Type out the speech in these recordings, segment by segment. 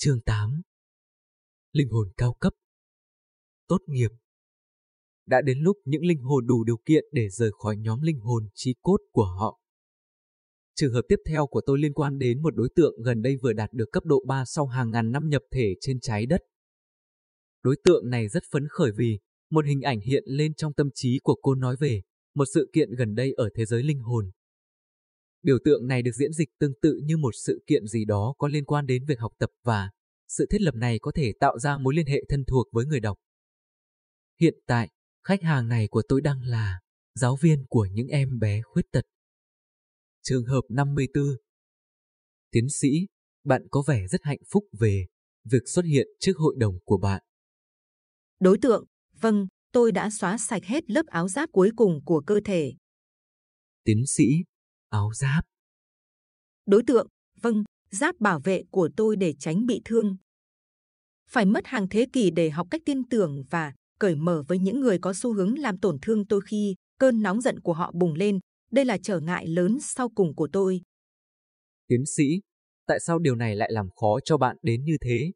Chương 8 Linh hồn cao cấp Tốt nghiệp Đã đến lúc những linh hồn đủ điều kiện để rời khỏi nhóm linh hồn trí cốt của họ. Trường hợp tiếp theo của tôi liên quan đến một đối tượng gần đây vừa đạt được cấp độ 3 sau hàng ngàn năm nhập thể trên trái đất. Đối tượng này rất phấn khởi vì một hình ảnh hiện lên trong tâm trí của cô nói về một sự kiện gần đây ở thế giới linh hồn. Biểu tượng này được diễn dịch tương tự như một sự kiện gì đó có liên quan đến việc học tập và sự thiết lập này có thể tạo ra mối liên hệ thân thuộc với người đọc. Hiện tại, khách hàng này của tôi đang là giáo viên của những em bé khuyết tật. Trường hợp 54 Tiến sĩ, bạn có vẻ rất hạnh phúc về việc xuất hiện trước hội đồng của bạn. Đối tượng, vâng, tôi đã xóa sạch hết lớp áo giáp cuối cùng của cơ thể. Tiến sĩ, áo giáp. Đối tượng, vâng, giáp bảo vệ của tôi để tránh bị thương. Phải mất hàng thế kỷ để học cách tin tưởng và cởi mở với những người có xu hướng làm tổn thương tôi khi cơn nóng giận của họ bùng lên. Đây là trở ngại lớn sau cùng của tôi. Tiến sĩ, tại sao điều này lại làm khó cho bạn đến như thế?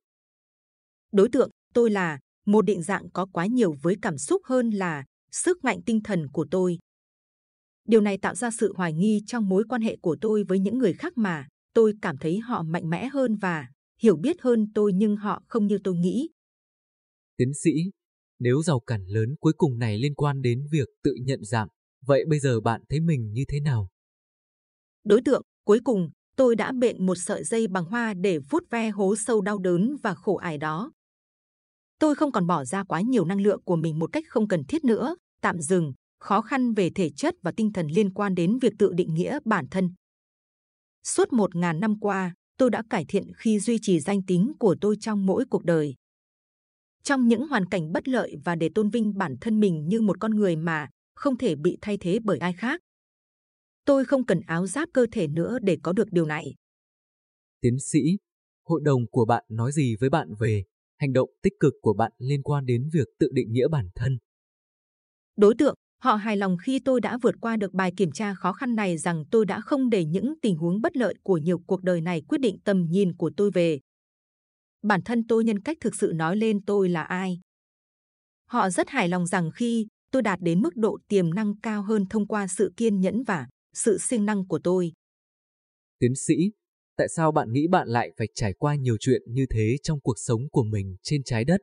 Đối tượng, tôi là một định dạng có quá nhiều với cảm xúc hơn là sức mạnh tinh thần của tôi. Điều này tạo ra sự hoài nghi trong mối quan hệ của tôi với những người khác mà tôi cảm thấy họ mạnh mẽ hơn và hiểu biết hơn tôi nhưng họ không như tôi nghĩ. Tiến sĩ, nếu rào cản lớn cuối cùng này liên quan đến việc tự nhận dạng, vậy bây giờ bạn thấy mình như thế nào? Đối tượng, cuối cùng, tôi đã bện một sợi dây bằng hoa để vuốt ve hố sâu đau đớn và khổ ải đó. Tôi không còn bỏ ra quá nhiều năng lượng của mình một cách không cần thiết nữa, tạm dừng, khó khăn về thể chất và tinh thần liên quan đến việc tự định nghĩa bản thân. Suốt một ngàn năm qua, tôi đã cải thiện khi duy trì danh tính của tôi trong mỗi cuộc đời. Trong những hoàn cảnh bất lợi và để tôn vinh bản thân mình như một con người mà không thể bị thay thế bởi ai khác. Tôi không cần áo giáp cơ thể nữa để có được điều này. Tiến sĩ, hội đồng của bạn nói gì với bạn về hành động tích cực của bạn liên quan đến việc tự định nghĩa bản thân? Đối tượng, họ hài lòng khi tôi đã vượt qua được bài kiểm tra khó khăn này rằng tôi đã không để những tình huống bất lợi của nhiều cuộc đời này quyết định tầm nhìn của tôi về. Bản thân tôi nhân cách thực sự nói lên tôi là ai. Họ rất hài lòng rằng khi tôi đạt đến mức độ tiềm năng cao hơn thông qua sự kiên nhẫn và sự siêng năng của tôi. Tiến sĩ, tại sao bạn nghĩ bạn lại phải trải qua nhiều chuyện như thế trong cuộc sống của mình trên trái đất?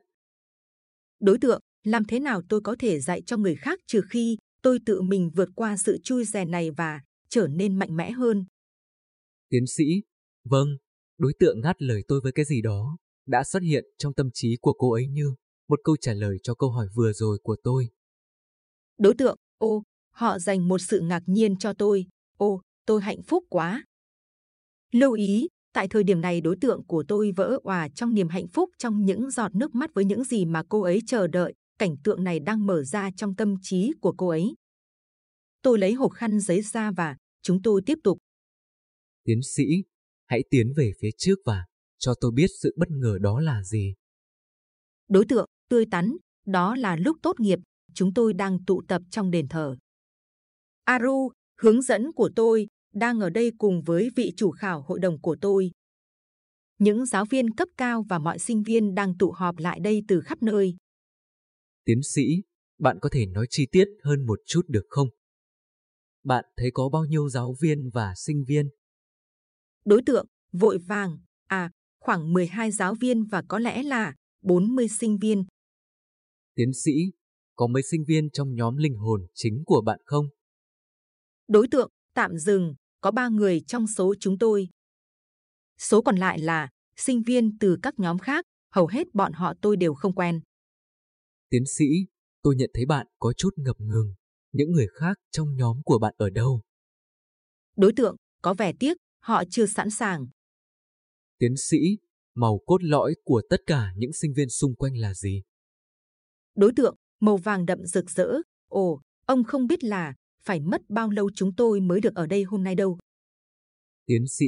Đối tượng, làm thế nào tôi có thể dạy cho người khác trừ khi tôi tự mình vượt qua sự chui rèn này và trở nên mạnh mẽ hơn? Tiến sĩ, vâng, đối tượng ngắt lời tôi với cái gì đó đã xuất hiện trong tâm trí của cô ấy như một câu trả lời cho câu hỏi vừa rồi của tôi. Đối tượng, ô, họ dành một sự ngạc nhiên cho tôi. Ô, tôi hạnh phúc quá. Lưu ý, tại thời điểm này đối tượng của tôi vỡ òa trong niềm hạnh phúc trong những giọt nước mắt với những gì mà cô ấy chờ đợi. Cảnh tượng này đang mở ra trong tâm trí của cô ấy. Tôi lấy hộp khăn giấy ra và chúng tôi tiếp tục. Tiến sĩ, hãy tiến về phía trước và cho tôi biết sự bất ngờ đó là gì. Đối tượng, tươi tắn, đó là lúc tốt nghiệp, chúng tôi đang tụ tập trong đền thờ. Aru, hướng dẫn của tôi, đang ở đây cùng với vị chủ khảo hội đồng của tôi. Những giáo viên cấp cao và mọi sinh viên đang tụ họp lại đây từ khắp nơi. Tiến sĩ, bạn có thể nói chi tiết hơn một chút được không? Bạn thấy có bao nhiêu giáo viên và sinh viên? Đối tượng, vội vàng, à, khoảng 12 giáo viên và có lẽ là 40 sinh viên. Tiến sĩ, có mấy sinh viên trong nhóm linh hồn chính của bạn không? Đối tượng, tạm dừng, có 3 người trong số chúng tôi. Số còn lại là sinh viên từ các nhóm khác, hầu hết bọn họ tôi đều không quen. Tiến sĩ, tôi nhận thấy bạn có chút ngập ngừng. Những người khác trong nhóm của bạn ở đâu? Đối tượng, có vẻ tiếc, họ chưa sẵn sàng. Tiến sĩ, màu cốt lõi của tất cả những sinh viên xung quanh là gì? Đối tượng, màu vàng đậm rực rỡ. Ồ, ông không biết là phải mất bao lâu chúng tôi mới được ở đây hôm nay đâu. Tiến sĩ,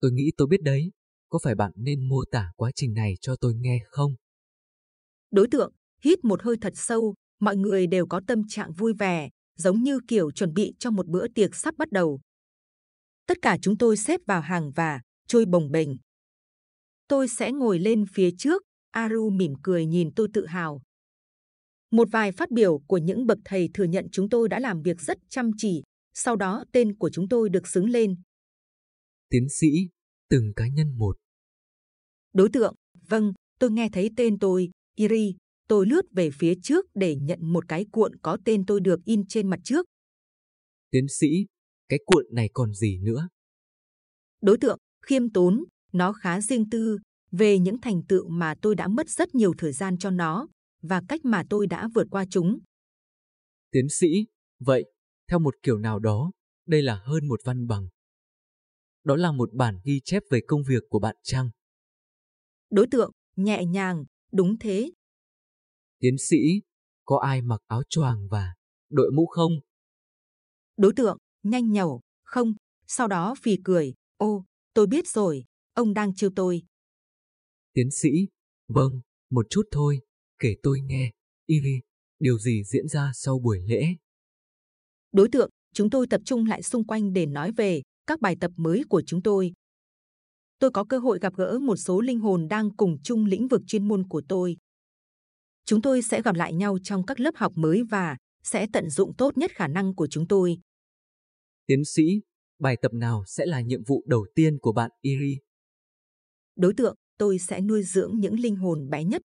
tôi nghĩ tôi biết đấy. Có phải bạn nên mô tả quá trình này cho tôi nghe không? Đối tượng, hít một hơi thật sâu, mọi người đều có tâm trạng vui vẻ, giống như kiểu chuẩn bị cho một bữa tiệc sắp bắt đầu. Tất cả chúng tôi xếp vào hàng và trôi bồng bềnh. tôi sẽ ngồi lên phía trước. Aru mỉm cười nhìn tôi tự hào. Một vài phát biểu của những bậc thầy thừa nhận chúng tôi đã làm việc rất chăm chỉ. Sau đó tên của chúng tôi được xứng lên. Tiến sĩ, từng cá nhân một. Đối tượng, vâng, tôi nghe thấy tên tôi, Iri. Tôi lướt về phía trước để nhận một cái cuộn có tên tôi được in trên mặt trước. Tiến sĩ, cái cuộn này còn gì nữa? Đối tượng, khiêm tốn, nó khá riêng tư, về những thành tựu mà tôi đã mất rất nhiều thời gian cho nó và cách mà tôi đã vượt qua chúng. Tiến sĩ, vậy, theo một kiểu nào đó, đây là hơn một văn bằng. Đó là một bản ghi chép về công việc của bạn chăng? Đối tượng, nhẹ nhàng, đúng thế. Tiến sĩ, có ai mặc áo choàng và đội mũ không? Đối tượng, nhanh nhẩu, không, sau đó phì cười, ô, tôi biết rồi, ông đang trêu tôi. Tiến sĩ, vâng, một chút thôi, kể tôi nghe, Iri, điều gì diễn ra sau buổi lễ? Đối tượng, chúng tôi tập trung lại xung quanh để nói về các bài tập mới của chúng tôi. Tôi có cơ hội gặp gỡ một số linh hồn đang cùng chung lĩnh vực chuyên môn của tôi. Chúng tôi sẽ gặp lại nhau trong các lớp học mới và sẽ tận dụng tốt nhất khả năng của chúng tôi. Tiến sĩ, bài tập nào sẽ là nhiệm vụ đầu tiên của bạn Iri? Đối tượng, tôi sẽ nuôi dưỡng những linh hồn bé nhất.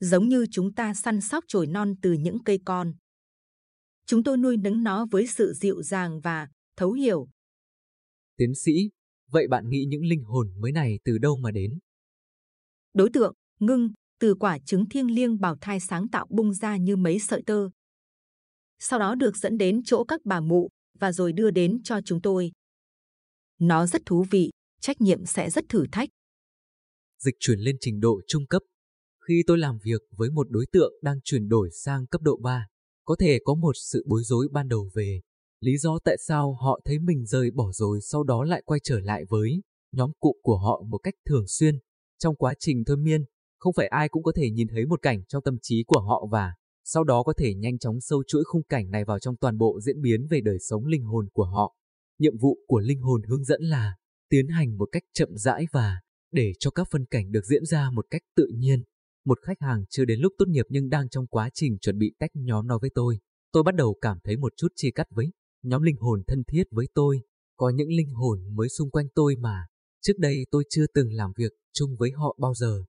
Giống như chúng ta săn sóc chồi non từ những cây con. Chúng tôi nuôi nấng nó với sự dịu dàng và thấu hiểu. Tiến sĩ, vậy bạn nghĩ những linh hồn mới này từ đâu mà đến? Đối tượng, ngưng, từ quả trứng thiêng liêng bào thai sáng tạo bung ra như mấy sợi tơ. Sau đó được dẫn đến chỗ các bà mụ và rồi đưa đến cho chúng tôi. Nó rất thú vị, trách nhiệm sẽ rất thử thách. Dịch chuyển lên trình độ trung cấp. Khi tôi làm việc với một đối tượng đang chuyển đổi sang cấp độ 3, có thể có một sự bối rối ban đầu về lý do tại sao họ thấy mình rời bỏ rồi sau đó lại quay trở lại với nhóm cụ của họ một cách thường xuyên. Trong quá trình thôi miên, không phải ai cũng có thể nhìn thấy một cảnh trong tâm trí của họ và sau đó có thể nhanh chóng sâu chuỗi khung cảnh này vào trong toàn bộ diễn biến về đời sống linh hồn của họ. Nhiệm vụ của linh hồn hướng dẫn là tiến hành một cách chậm rãi và để cho các phân cảnh được diễn ra một cách tự nhiên. Một khách hàng chưa đến lúc tốt nghiệp nhưng đang trong quá trình chuẩn bị tách nhóm nói với tôi. Tôi bắt đầu cảm thấy một chút chia cắt với nhóm linh hồn thân thiết với tôi. Có những linh hồn mới xung quanh tôi mà trước đây tôi chưa từng làm việc chung với họ bao giờ.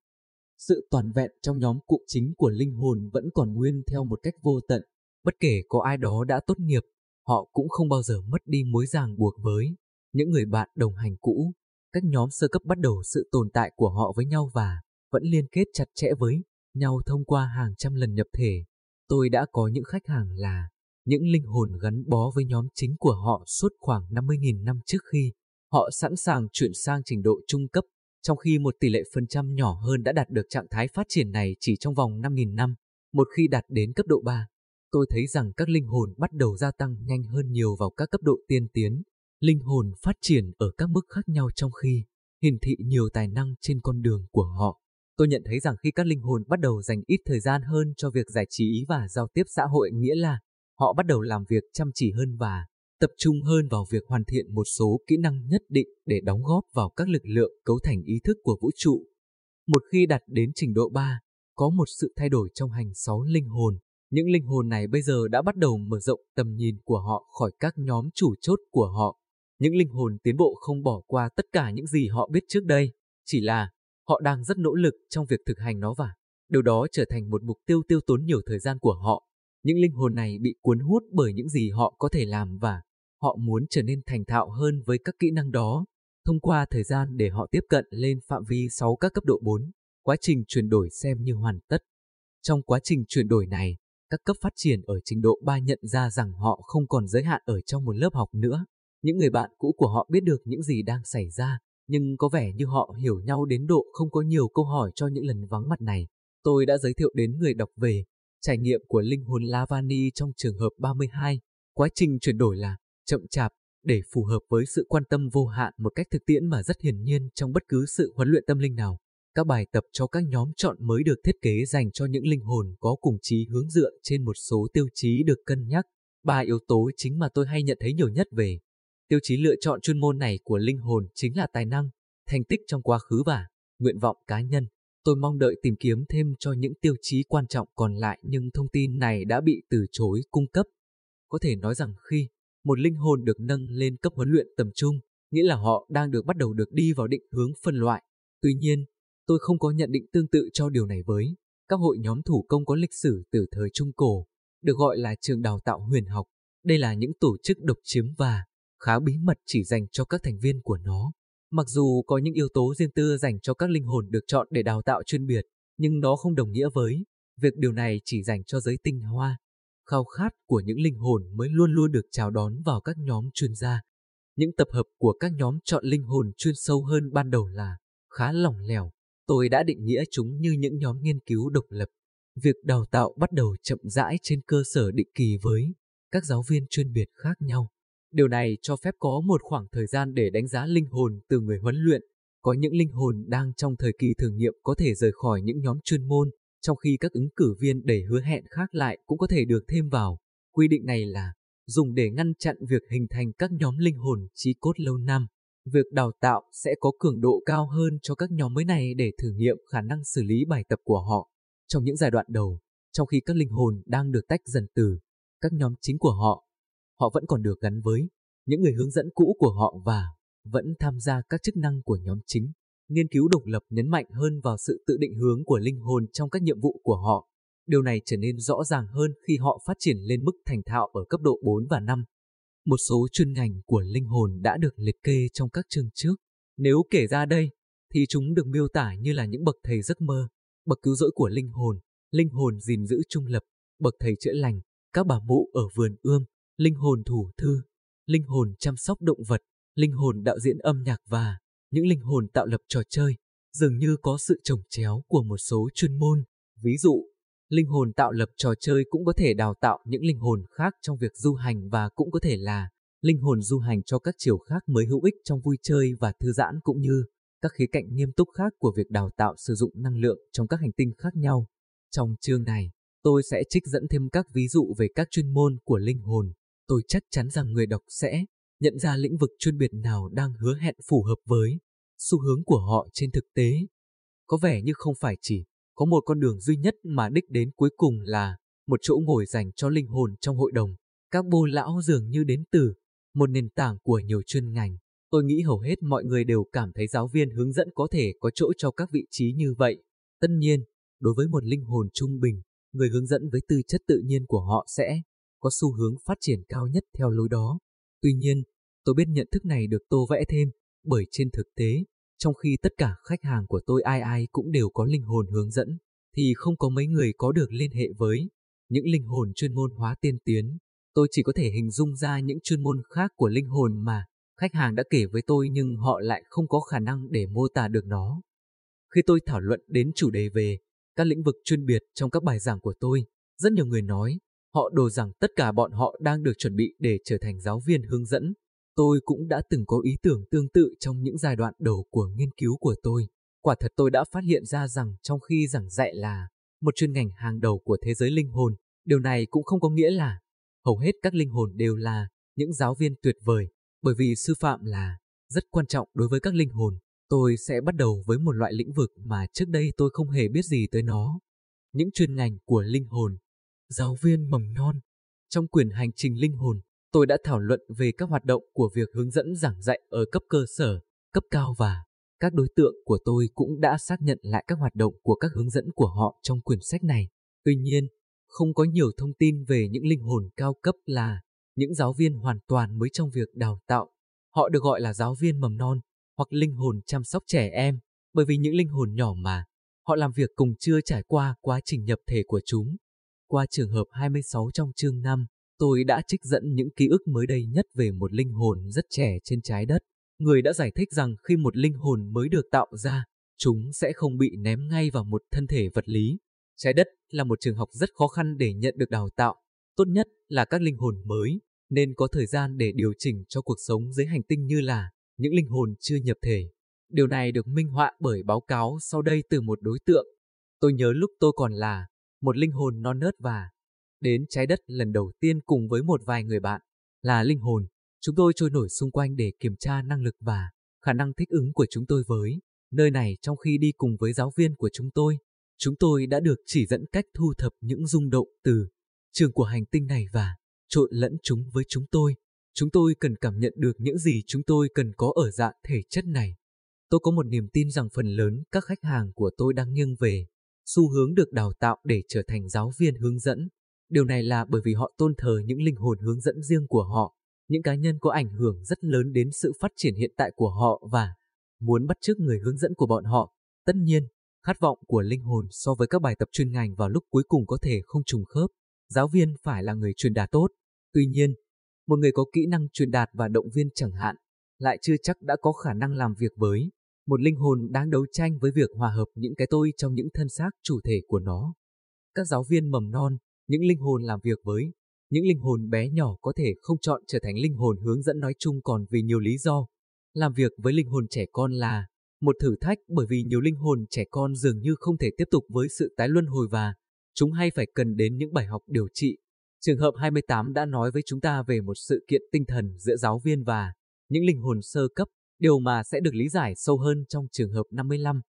Sự toàn vẹn trong nhóm cụ chính của linh hồn vẫn còn nguyên theo một cách vô tận. Bất kể có ai đó đã tốt nghiệp, họ cũng không bao giờ mất đi mối ràng buộc với những người bạn đồng hành cũ. Các nhóm sơ cấp bắt đầu sự tồn tại của họ với nhau và vẫn liên kết chặt chẽ với nhau thông qua hàng trăm lần nhập thể. Tôi đã có những khách hàng là những linh hồn gắn bó với nhóm chính của họ suốt khoảng 50.000 năm trước khi họ sẵn sàng chuyển sang trình độ trung cấp trong khi một tỷ lệ phần trăm nhỏ hơn đã đạt được trạng thái phát triển này chỉ trong vòng 5.000 năm. Một khi đạt đến cấp độ 3, tôi thấy rằng các linh hồn bắt đầu gia tăng nhanh hơn nhiều vào các cấp độ tiên tiến. Linh hồn phát triển ở các mức khác nhau trong khi hiển thị nhiều tài năng trên con đường của họ. Tôi nhận thấy rằng khi các linh hồn bắt đầu dành ít thời gian hơn cho việc giải trí và giao tiếp xã hội nghĩa là họ bắt đầu làm việc chăm chỉ hơn và tập trung hơn vào việc hoàn thiện một số kỹ năng nhất định để đóng góp vào các lực lượng cấu thành ý thức của vũ trụ. Một khi đạt đến trình độ 3, có một sự thay đổi trong hành sáu linh hồn. Những linh hồn này bây giờ đã bắt đầu mở rộng tầm nhìn của họ khỏi các nhóm chủ chốt của họ. Những linh hồn tiến bộ không bỏ qua tất cả những gì họ biết trước đây, chỉ là họ đang rất nỗ lực trong việc thực hành nó và điều đó trở thành một mục tiêu tiêu tốn nhiều thời gian của họ. Những linh hồn này bị cuốn hút bởi những gì họ có thể làm và họ muốn trở nên thành thạo hơn với các kỹ năng đó. Thông qua thời gian để họ tiếp cận lên phạm vi 6 các cấp độ 4, quá trình chuyển đổi xem như hoàn tất. Trong quá trình chuyển đổi này, các cấp phát triển ở trình độ 3 nhận ra rằng họ không còn giới hạn ở trong một lớp học nữa. Những người bạn cũ của họ biết được những gì đang xảy ra, nhưng có vẻ như họ hiểu nhau đến độ không có nhiều câu hỏi cho những lần vắng mặt này. Tôi đã giới thiệu đến người đọc về trải nghiệm của linh hồn Lavani trong trường hợp 32. Quá trình chuyển đổi là chậm chạp để phù hợp với sự quan tâm vô hạn một cách thực tiễn mà rất hiển nhiên trong bất cứ sự huấn luyện tâm linh nào. Các bài tập cho các nhóm chọn mới được thiết kế dành cho những linh hồn có cùng chí hướng dựa trên một số tiêu chí được cân nhắc. Ba yếu tố chính mà tôi hay nhận thấy nhiều nhất về tiêu chí lựa chọn chuyên môn này của linh hồn chính là tài năng, thành tích trong quá khứ và nguyện vọng cá nhân. Tôi mong đợi tìm kiếm thêm cho những tiêu chí quan trọng còn lại nhưng thông tin này đã bị từ chối cung cấp. Có thể nói rằng khi một linh hồn được nâng lên cấp huấn luyện tầm trung, nghĩa là họ đang được bắt đầu được đi vào định hướng phân loại. Tuy nhiên, tôi không có nhận định tương tự cho điều này với các hội nhóm thủ công có lịch sử từ thời Trung Cổ, được gọi là trường đào tạo huyền học. Đây là những tổ chức độc chiếm và khá bí mật chỉ dành cho các thành viên của nó. Mặc dù có những yếu tố riêng tư dành cho các linh hồn được chọn để đào tạo chuyên biệt, nhưng nó không đồng nghĩa với việc điều này chỉ dành cho giới tinh hoa. Khao khát của những linh hồn mới luôn luôn được chào đón vào các nhóm chuyên gia. Những tập hợp của các nhóm chọn linh hồn chuyên sâu hơn ban đầu là khá lỏng lẻo. Tôi đã định nghĩa chúng như những nhóm nghiên cứu độc lập. Việc đào tạo bắt đầu chậm rãi trên cơ sở định kỳ với các giáo viên chuyên biệt khác nhau. Điều này cho phép có một khoảng thời gian để đánh giá linh hồn từ người huấn luyện. Có những linh hồn đang trong thời kỳ thử nghiệm có thể rời khỏi những nhóm chuyên môn, trong khi các ứng cử viên đầy hứa hẹn khác lại cũng có thể được thêm vào. Quy định này là dùng để ngăn chặn việc hình thành các nhóm linh hồn trí cốt lâu năm. Việc đào tạo sẽ có cường độ cao hơn cho các nhóm mới này để thử nghiệm khả năng xử lý bài tập của họ trong những giai đoạn đầu, trong khi các linh hồn đang được tách dần từ các nhóm chính của họ họ vẫn còn được gắn với những người hướng dẫn cũ của họ và vẫn tham gia các chức năng của nhóm chính. Nghiên cứu độc lập nhấn mạnh hơn vào sự tự định hướng của linh hồn trong các nhiệm vụ của họ. Điều này trở nên rõ ràng hơn khi họ phát triển lên mức thành thạo ở cấp độ 4 và 5. Một số chuyên ngành của linh hồn đã được liệt kê trong các chương trước. Nếu kể ra đây, thì chúng được miêu tả như là những bậc thầy giấc mơ, bậc cứu rỗi của linh hồn, linh hồn gìn giữ trung lập, bậc thầy chữa lành, các bà mụ ở vườn ươm, linh hồn thủ thư, linh hồn chăm sóc động vật, linh hồn đạo diễn âm nhạc và những linh hồn tạo lập trò chơi, dường như có sự trồng chéo của một số chuyên môn. Ví dụ, linh hồn tạo lập trò chơi cũng có thể đào tạo những linh hồn khác trong việc du hành và cũng có thể là linh hồn du hành cho các chiều khác mới hữu ích trong vui chơi và thư giãn cũng như các khía cạnh nghiêm túc khác của việc đào tạo sử dụng năng lượng trong các hành tinh khác nhau. Trong chương này, tôi sẽ trích dẫn thêm các ví dụ về các chuyên môn của linh hồn tôi chắc chắn rằng người đọc sẽ nhận ra lĩnh vực chuyên biệt nào đang hứa hẹn phù hợp với xu hướng của họ trên thực tế. Có vẻ như không phải chỉ có một con đường duy nhất mà đích đến cuối cùng là một chỗ ngồi dành cho linh hồn trong hội đồng. Các bô lão dường như đến từ một nền tảng của nhiều chuyên ngành. Tôi nghĩ hầu hết mọi người đều cảm thấy giáo viên hướng dẫn có thể có chỗ cho các vị trí như vậy. Tất nhiên, đối với một linh hồn trung bình, người hướng dẫn với tư chất tự nhiên của họ sẽ có xu hướng phát triển cao nhất theo lối đó. Tuy nhiên, tôi biết nhận thức này được tô vẽ thêm, bởi trên thực tế, trong khi tất cả khách hàng của tôi ai ai cũng đều có linh hồn hướng dẫn, thì không có mấy người có được liên hệ với những linh hồn chuyên môn hóa tiên tiến. Tôi chỉ có thể hình dung ra những chuyên môn khác của linh hồn mà khách hàng đã kể với tôi nhưng họ lại không có khả năng để mô tả được nó. Khi tôi thảo luận đến chủ đề về các lĩnh vực chuyên biệt trong các bài giảng của tôi, rất nhiều người nói Họ đồ rằng tất cả bọn họ đang được chuẩn bị để trở thành giáo viên hướng dẫn. Tôi cũng đã từng có ý tưởng tương tự trong những giai đoạn đầu của nghiên cứu của tôi. Quả thật tôi đã phát hiện ra rằng trong khi giảng dạy là một chuyên ngành hàng đầu của thế giới linh hồn, điều này cũng không có nghĩa là hầu hết các linh hồn đều là những giáo viên tuyệt vời, bởi vì sư phạm là rất quan trọng đối với các linh hồn. Tôi sẽ bắt đầu với một loại lĩnh vực mà trước đây tôi không hề biết gì tới nó. Những chuyên ngành của linh hồn giáo viên mầm non. Trong quyển hành trình linh hồn, tôi đã thảo luận về các hoạt động của việc hướng dẫn giảng dạy ở cấp cơ sở, cấp cao và các đối tượng của tôi cũng đã xác nhận lại các hoạt động của các hướng dẫn của họ trong quyển sách này. Tuy nhiên, không có nhiều thông tin về những linh hồn cao cấp là những giáo viên hoàn toàn mới trong việc đào tạo. Họ được gọi là giáo viên mầm non hoặc linh hồn chăm sóc trẻ em bởi vì những linh hồn nhỏ mà họ làm việc cùng chưa trải qua quá trình nhập thể của chúng. Qua trường hợp 26 trong chương 5, tôi đã trích dẫn những ký ức mới đây nhất về một linh hồn rất trẻ trên trái đất. Người đã giải thích rằng khi một linh hồn mới được tạo ra, chúng sẽ không bị ném ngay vào một thân thể vật lý. Trái đất là một trường học rất khó khăn để nhận được đào tạo. Tốt nhất là các linh hồn mới nên có thời gian để điều chỉnh cho cuộc sống dưới hành tinh như là những linh hồn chưa nhập thể. Điều này được minh họa bởi báo cáo sau đây từ một đối tượng. Tôi nhớ lúc tôi còn là một linh hồn non nớt và đến trái đất lần đầu tiên cùng với một vài người bạn là linh hồn. Chúng tôi trôi nổi xung quanh để kiểm tra năng lực và khả năng thích ứng của chúng tôi với Nơi này trong khi đi cùng với giáo viên của chúng tôi, chúng tôi đã được chỉ dẫn cách thu thập những rung động từ trường của hành tinh này và trộn lẫn chúng với chúng tôi. Chúng tôi cần cảm nhận được những gì chúng tôi cần có ở dạng thể chất này. Tôi có một niềm tin rằng phần lớn các khách hàng của tôi đang nghiêng về xu hướng được đào tạo để trở thành giáo viên hướng dẫn. Điều này là bởi vì họ tôn thờ những linh hồn hướng dẫn riêng của họ, những cá nhân có ảnh hưởng rất lớn đến sự phát triển hiện tại của họ và muốn bắt chước người hướng dẫn của bọn họ. Tất nhiên, khát vọng của linh hồn so với các bài tập chuyên ngành vào lúc cuối cùng có thể không trùng khớp. Giáo viên phải là người truyền đạt tốt. Tuy nhiên, một người có kỹ năng truyền đạt và động viên chẳng hạn, lại chưa chắc đã có khả năng làm việc với một linh hồn đang đấu tranh với việc hòa hợp những cái tôi trong những thân xác chủ thể của nó. Các giáo viên mầm non, những linh hồn làm việc với, những linh hồn bé nhỏ có thể không chọn trở thành linh hồn hướng dẫn nói chung còn vì nhiều lý do. Làm việc với linh hồn trẻ con là một thử thách bởi vì nhiều linh hồn trẻ con dường như không thể tiếp tục với sự tái luân hồi và chúng hay phải cần đến những bài học điều trị. Trường hợp 28 đã nói với chúng ta về một sự kiện tinh thần giữa giáo viên và những linh hồn sơ cấp, điều mà sẽ được lý giải sâu hơn trong trường hợp 55.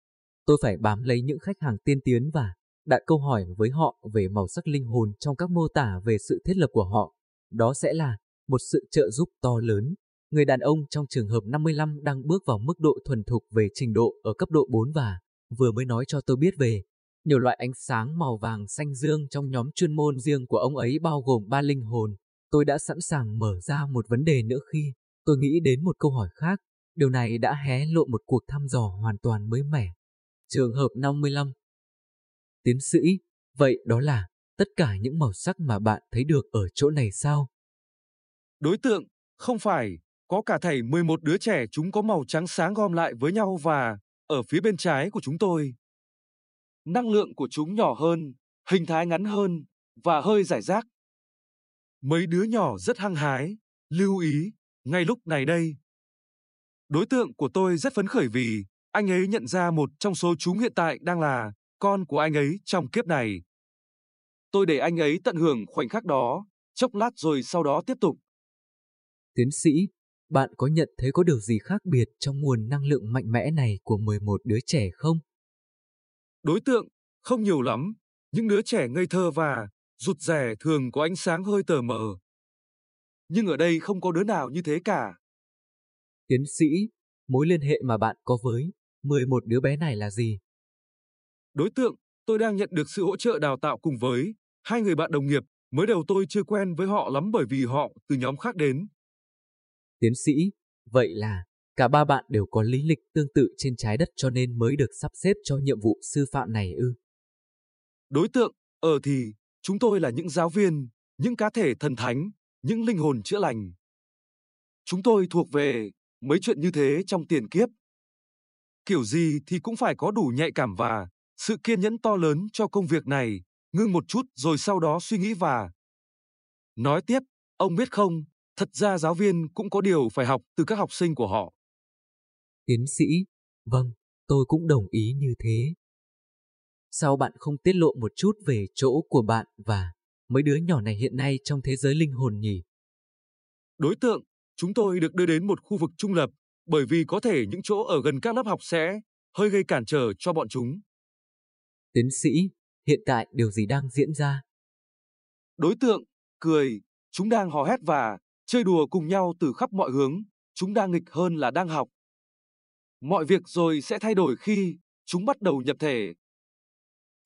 Tôi phải bám lấy những khách hàng tiên tiến và đặt câu hỏi với họ về màu sắc linh hồn trong các mô tả về sự thiết lập của họ. Đó sẽ là một sự trợ giúp to lớn. Người đàn ông trong trường hợp 55 đang bước vào mức độ thuần thục về trình độ ở cấp độ 4 và vừa mới nói cho tôi biết về nhiều loại ánh sáng màu vàng xanh dương trong nhóm chuyên môn riêng của ông ấy bao gồm ba linh hồn. Tôi đã sẵn sàng mở ra một vấn đề nữa khi tôi nghĩ đến một câu hỏi khác. Điều này đã hé lộ một cuộc thăm dò hoàn toàn mới mẻ. Trường hợp 55 Tiến sĩ, vậy đó là tất cả những màu sắc mà bạn thấy được ở chỗ này sao? Đối tượng, không phải, có cả thảy 11 đứa trẻ chúng có màu trắng sáng gom lại với nhau và ở phía bên trái của chúng tôi. Năng lượng của chúng nhỏ hơn, hình thái ngắn hơn và hơi giải rác. Mấy đứa nhỏ rất hăng hái, lưu ý, ngay lúc này đây. Đối tượng của tôi rất phấn khởi vì anh ấy nhận ra một trong số chúng hiện tại đang là con của anh ấy trong kiếp này. Tôi để anh ấy tận hưởng khoảnh khắc đó, chốc lát rồi sau đó tiếp tục. Tiến sĩ, bạn có nhận thấy có điều gì khác biệt trong nguồn năng lượng mạnh mẽ này của 11 đứa trẻ không? Đối tượng, không nhiều lắm, những đứa trẻ ngây thơ và rụt rè thường có ánh sáng hơi tờ mờ. Nhưng ở đây không có đứa nào như thế cả. Tiến sĩ, mối liên hệ mà bạn có với 11 đứa bé này là gì? Đối tượng, tôi đang nhận được sự hỗ trợ đào tạo cùng với hai người bạn đồng nghiệp. Mới đầu tôi chưa quen với họ lắm bởi vì họ từ nhóm khác đến. Tiến sĩ, vậy là cả ba bạn đều có lý lịch tương tự trên trái đất cho nên mới được sắp xếp cho nhiệm vụ sư phạm này ư? Đối tượng, ở ờ thì, chúng tôi là những giáo viên, những cá thể thần thánh, những linh hồn chữa lành. Chúng tôi thuộc về mấy chuyện như thế trong tiền kiếp. Kiểu gì thì cũng phải có đủ nhạy cảm và sự kiên nhẫn to lớn cho công việc này, ngưng một chút rồi sau đó suy nghĩ và nói tiếp, ông biết không, thật ra giáo viên cũng có điều phải học từ các học sinh của họ. Tiến sĩ, vâng, tôi cũng đồng ý như thế. Sao bạn không tiết lộ một chút về chỗ của bạn và mấy đứa nhỏ này hiện nay trong thế giới linh hồn nhỉ? Đối tượng, chúng tôi được đưa đến một khu vực trung lập, bởi vì có thể những chỗ ở gần các lớp học sẽ hơi gây cản trở cho bọn chúng. Tiến sĩ, hiện tại điều gì đang diễn ra? Đối tượng, cười, chúng đang hò hét và chơi đùa cùng nhau từ khắp mọi hướng, chúng đang nghịch hơn là đang học. Mọi việc rồi sẽ thay đổi khi chúng bắt đầu nhập thể.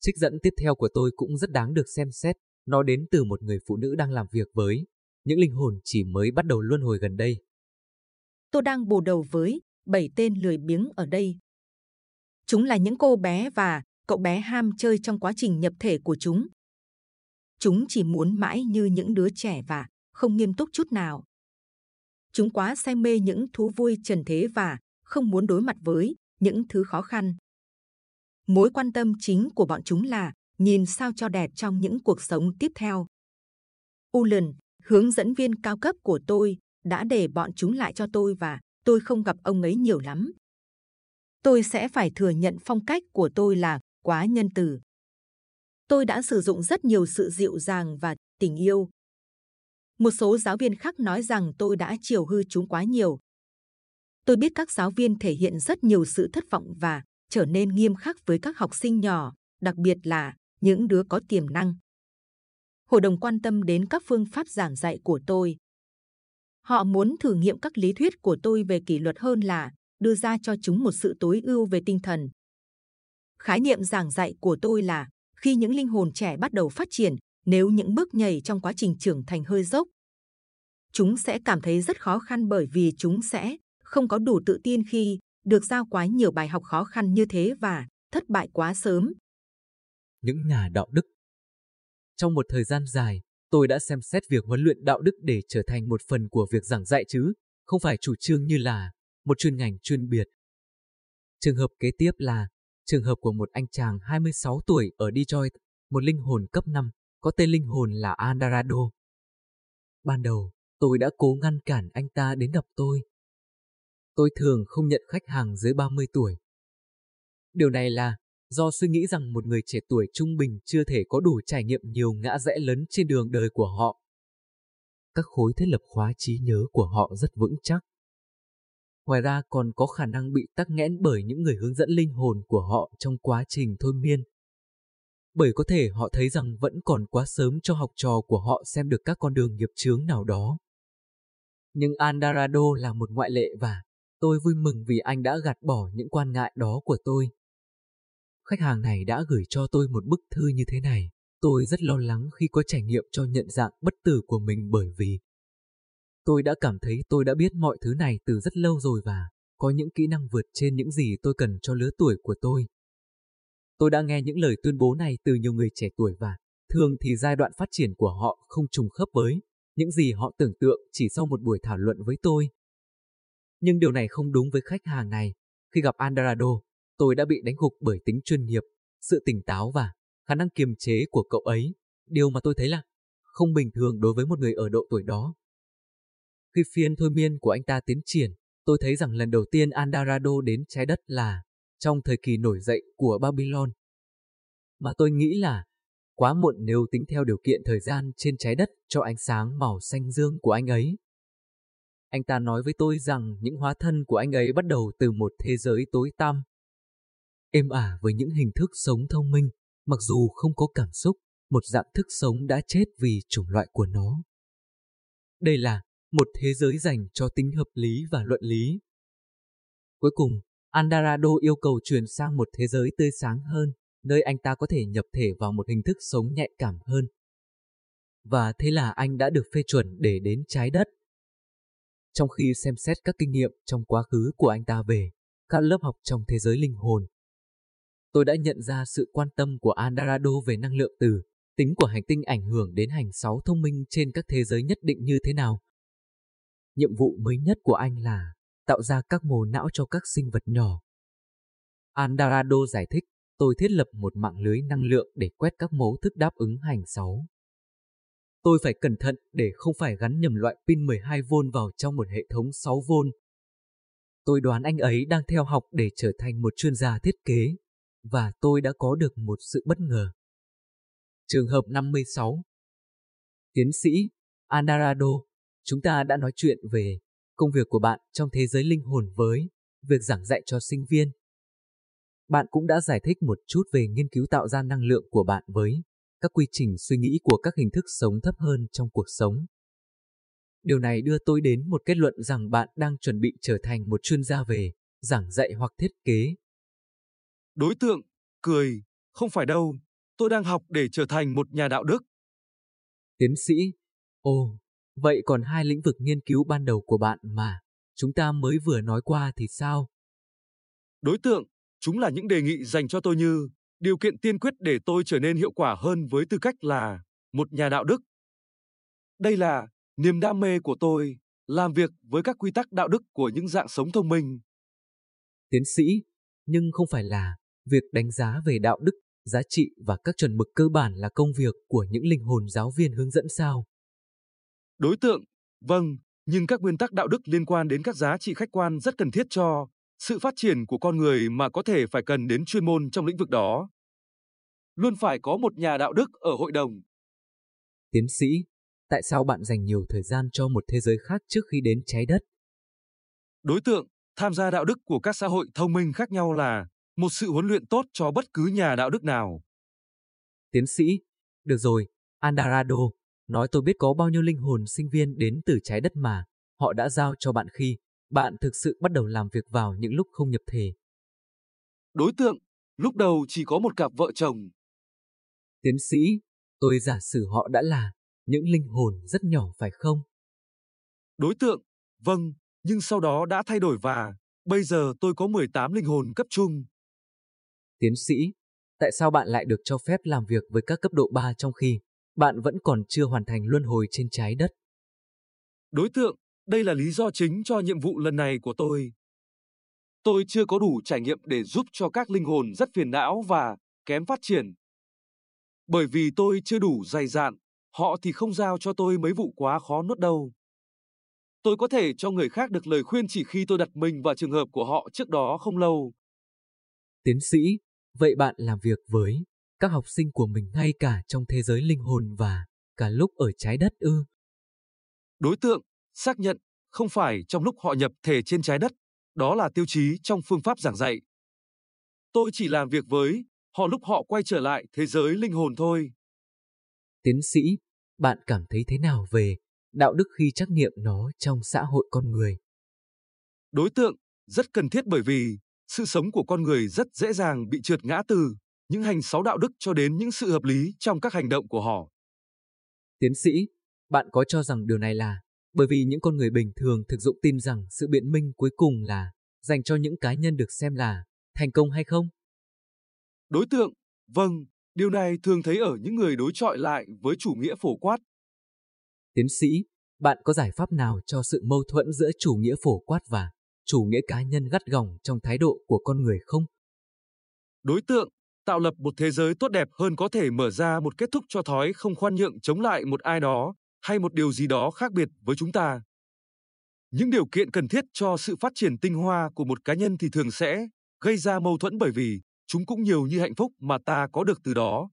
Trích dẫn tiếp theo của tôi cũng rất đáng được xem xét, nó đến từ một người phụ nữ đang làm việc với những linh hồn chỉ mới bắt đầu luân hồi gần đây. Tôi đang bù đầu với bảy tên lười biếng ở đây. Chúng là những cô bé và cậu bé ham chơi trong quá trình nhập thể của chúng. Chúng chỉ muốn mãi như những đứa trẻ và không nghiêm túc chút nào. Chúng quá say mê những thú vui trần thế và không muốn đối mặt với những thứ khó khăn. Mối quan tâm chính của bọn chúng là nhìn sao cho đẹp trong những cuộc sống tiếp theo. Ulen, hướng dẫn viên cao cấp của tôi, đã để bọn chúng lại cho tôi và tôi không gặp ông ấy nhiều lắm. Tôi sẽ phải thừa nhận phong cách của tôi là quá nhân từ. Tôi đã sử dụng rất nhiều sự dịu dàng và tình yêu. Một số giáo viên khác nói rằng tôi đã chiều hư chúng quá nhiều. Tôi biết các giáo viên thể hiện rất nhiều sự thất vọng và trở nên nghiêm khắc với các học sinh nhỏ, đặc biệt là những đứa có tiềm năng. Hội đồng quan tâm đến các phương pháp giảng dạy của tôi. Họ muốn thử nghiệm các lý thuyết của tôi về kỷ luật hơn là đưa ra cho chúng một sự tối ưu về tinh thần. Khái niệm giảng dạy của tôi là khi những linh hồn trẻ bắt đầu phát triển, nếu những bước nhảy trong quá trình trưởng thành hơi dốc, chúng sẽ cảm thấy rất khó khăn bởi vì chúng sẽ không có đủ tự tin khi được giao quá nhiều bài học khó khăn như thế và thất bại quá sớm. Những nhà đạo đức trong một thời gian dài, tôi đã xem xét việc huấn luyện đạo đức để trở thành một phần của việc giảng dạy chứ, không phải chủ trương như là một chuyên ngành chuyên biệt. Trường hợp kế tiếp là trường hợp của một anh chàng 26 tuổi ở Detroit, một linh hồn cấp 5, có tên linh hồn là Andarado. Ban đầu, tôi đã cố ngăn cản anh ta đến gặp tôi. Tôi thường không nhận khách hàng dưới 30 tuổi. Điều này là do suy nghĩ rằng một người trẻ tuổi trung bình chưa thể có đủ trải nghiệm nhiều ngã rẽ lớn trên đường đời của họ. Các khối thiết lập khóa trí nhớ của họ rất vững chắc. Ngoài ra còn có khả năng bị tắc nghẽn bởi những người hướng dẫn linh hồn của họ trong quá trình thôi miên. Bởi có thể họ thấy rằng vẫn còn quá sớm cho học trò của họ xem được các con đường nghiệp chướng nào đó. Nhưng Andarado là một ngoại lệ và tôi vui mừng vì anh đã gạt bỏ những quan ngại đó của tôi. Khách hàng này đã gửi cho tôi một bức thư như thế này. Tôi rất lo lắng khi có trải nghiệm cho nhận dạng bất tử của mình bởi vì Tôi đã cảm thấy tôi đã biết mọi thứ này từ rất lâu rồi và có những kỹ năng vượt trên những gì tôi cần cho lứa tuổi của tôi. Tôi đã nghe những lời tuyên bố này từ nhiều người trẻ tuổi và thường thì giai đoạn phát triển của họ không trùng khớp với những gì họ tưởng tượng chỉ sau một buổi thảo luận với tôi. Nhưng điều này không đúng với khách hàng này. Khi gặp Andrado, tôi đã bị đánh gục bởi tính chuyên nghiệp, sự tỉnh táo và khả năng kiềm chế của cậu ấy. Điều mà tôi thấy là không bình thường đối với một người ở độ tuổi đó. Khi phiên thôi miên của anh ta tiến triển, tôi thấy rằng lần đầu tiên Andarado đến trái đất là trong thời kỳ nổi dậy của Babylon. Mà tôi nghĩ là quá muộn nếu tính theo điều kiện thời gian trên trái đất cho ánh sáng màu xanh dương của anh ấy. Anh ta nói với tôi rằng những hóa thân của anh ấy bắt đầu từ một thế giới tối tăm. Êm ả với những hình thức sống thông minh, mặc dù không có cảm xúc, một dạng thức sống đã chết vì chủng loại của nó. Đây là một thế giới dành cho tính hợp lý và luận lý. Cuối cùng, Andarado yêu cầu chuyển sang một thế giới tươi sáng hơn, nơi anh ta có thể nhập thể vào một hình thức sống nhạy cảm hơn. Và thế là anh đã được phê chuẩn để đến trái đất. Trong khi xem xét các kinh nghiệm trong quá khứ của anh ta về các lớp học trong thế giới linh hồn, tôi đã nhận ra sự quan tâm của Andarado về năng lượng từ tính của hành tinh ảnh hưởng đến hành sáu thông minh trên các thế giới nhất định như thế nào nhiệm vụ mới nhất của anh là tạo ra các mồ não cho các sinh vật nhỏ. Andarado giải thích, tôi thiết lập một mạng lưới năng lượng để quét các mấu thức đáp ứng hành 6. Tôi phải cẩn thận để không phải gắn nhầm loại pin 12V vào trong một hệ thống 6V. Tôi đoán anh ấy đang theo học để trở thành một chuyên gia thiết kế, và tôi đã có được một sự bất ngờ. Trường hợp 56 Tiến sĩ Andarado Chúng ta đã nói chuyện về công việc của bạn trong thế giới linh hồn với việc giảng dạy cho sinh viên. Bạn cũng đã giải thích một chút về nghiên cứu tạo ra năng lượng của bạn với các quy trình suy nghĩ của các hình thức sống thấp hơn trong cuộc sống. Điều này đưa tôi đến một kết luận rằng bạn đang chuẩn bị trở thành một chuyên gia về giảng dạy hoặc thiết kế. Đối tượng, cười, không phải đâu, tôi đang học để trở thành một nhà đạo đức. Tiến sĩ, ồ, Vậy còn hai lĩnh vực nghiên cứu ban đầu của bạn mà chúng ta mới vừa nói qua thì sao? Đối tượng, chúng là những đề nghị dành cho tôi như điều kiện tiên quyết để tôi trở nên hiệu quả hơn với tư cách là một nhà đạo đức. Đây là niềm đam mê của tôi, làm việc với các quy tắc đạo đức của những dạng sống thông minh. Tiến sĩ, nhưng không phải là việc đánh giá về đạo đức, giá trị và các chuẩn mực cơ bản là công việc của những linh hồn giáo viên hướng dẫn sao? Đối tượng, vâng, nhưng các nguyên tắc đạo đức liên quan đến các giá trị khách quan rất cần thiết cho sự phát triển của con người mà có thể phải cần đến chuyên môn trong lĩnh vực đó. Luôn phải có một nhà đạo đức ở hội đồng. Tiến sĩ, tại sao bạn dành nhiều thời gian cho một thế giới khác trước khi đến trái đất? Đối tượng, tham gia đạo đức của các xã hội thông minh khác nhau là một sự huấn luyện tốt cho bất cứ nhà đạo đức nào. Tiến sĩ, được rồi, Andarado, nói tôi biết có bao nhiêu linh hồn sinh viên đến từ trái đất mà họ đã giao cho bạn khi bạn thực sự bắt đầu làm việc vào những lúc không nhập thể. Đối tượng, lúc đầu chỉ có một cặp vợ chồng. Tiến sĩ, tôi giả sử họ đã là những linh hồn rất nhỏ phải không? Đối tượng, vâng, nhưng sau đó đã thay đổi và bây giờ tôi có 18 linh hồn cấp trung. Tiến sĩ, tại sao bạn lại được cho phép làm việc với các cấp độ 3 trong khi bạn vẫn còn chưa hoàn thành luân hồi trên trái đất? Đối tượng, đây là lý do chính cho nhiệm vụ lần này của tôi. Tôi chưa có đủ trải nghiệm để giúp cho các linh hồn rất phiền não và kém phát triển. Bởi vì tôi chưa đủ dày dạn, họ thì không giao cho tôi mấy vụ quá khó nuốt đâu. Tôi có thể cho người khác được lời khuyên chỉ khi tôi đặt mình vào trường hợp của họ trước đó không lâu. Tiến sĩ, vậy bạn làm việc với các học sinh của mình ngay cả trong thế giới linh hồn và cả lúc ở trái đất ư? Đối tượng, xác nhận, không phải trong lúc họ nhập thể trên trái đất, đó là tiêu chí trong phương pháp giảng dạy. Tôi chỉ làm việc với họ lúc họ quay trở lại thế giới linh hồn thôi. Tiến sĩ, bạn cảm thấy thế nào về đạo đức khi trắc nghiệm nó trong xã hội con người? Đối tượng rất cần thiết bởi vì sự sống của con người rất dễ dàng bị trượt ngã từ những hành sáu đạo đức cho đến những sự hợp lý trong các hành động của họ. Tiến sĩ, bạn có cho rằng điều này là bởi vì những con người bình thường thực dụng tin rằng sự biện minh cuối cùng là dành cho những cá nhân được xem là thành công hay không? Đối tượng, vâng, điều này thường thấy ở những người đối chọi lại với chủ nghĩa phổ quát. Tiến sĩ, bạn có giải pháp nào cho sự mâu thuẫn giữa chủ nghĩa phổ quát và chủ nghĩa cá nhân gắt gỏng trong thái độ của con người không? Đối tượng, tạo lập một thế giới tốt đẹp hơn có thể mở ra một kết thúc cho thói không khoan nhượng chống lại một ai đó hay một điều gì đó khác biệt với chúng ta. Những điều kiện cần thiết cho sự phát triển tinh hoa của một cá nhân thì thường sẽ gây ra mâu thuẫn bởi vì chúng cũng nhiều như hạnh phúc mà ta có được từ đó.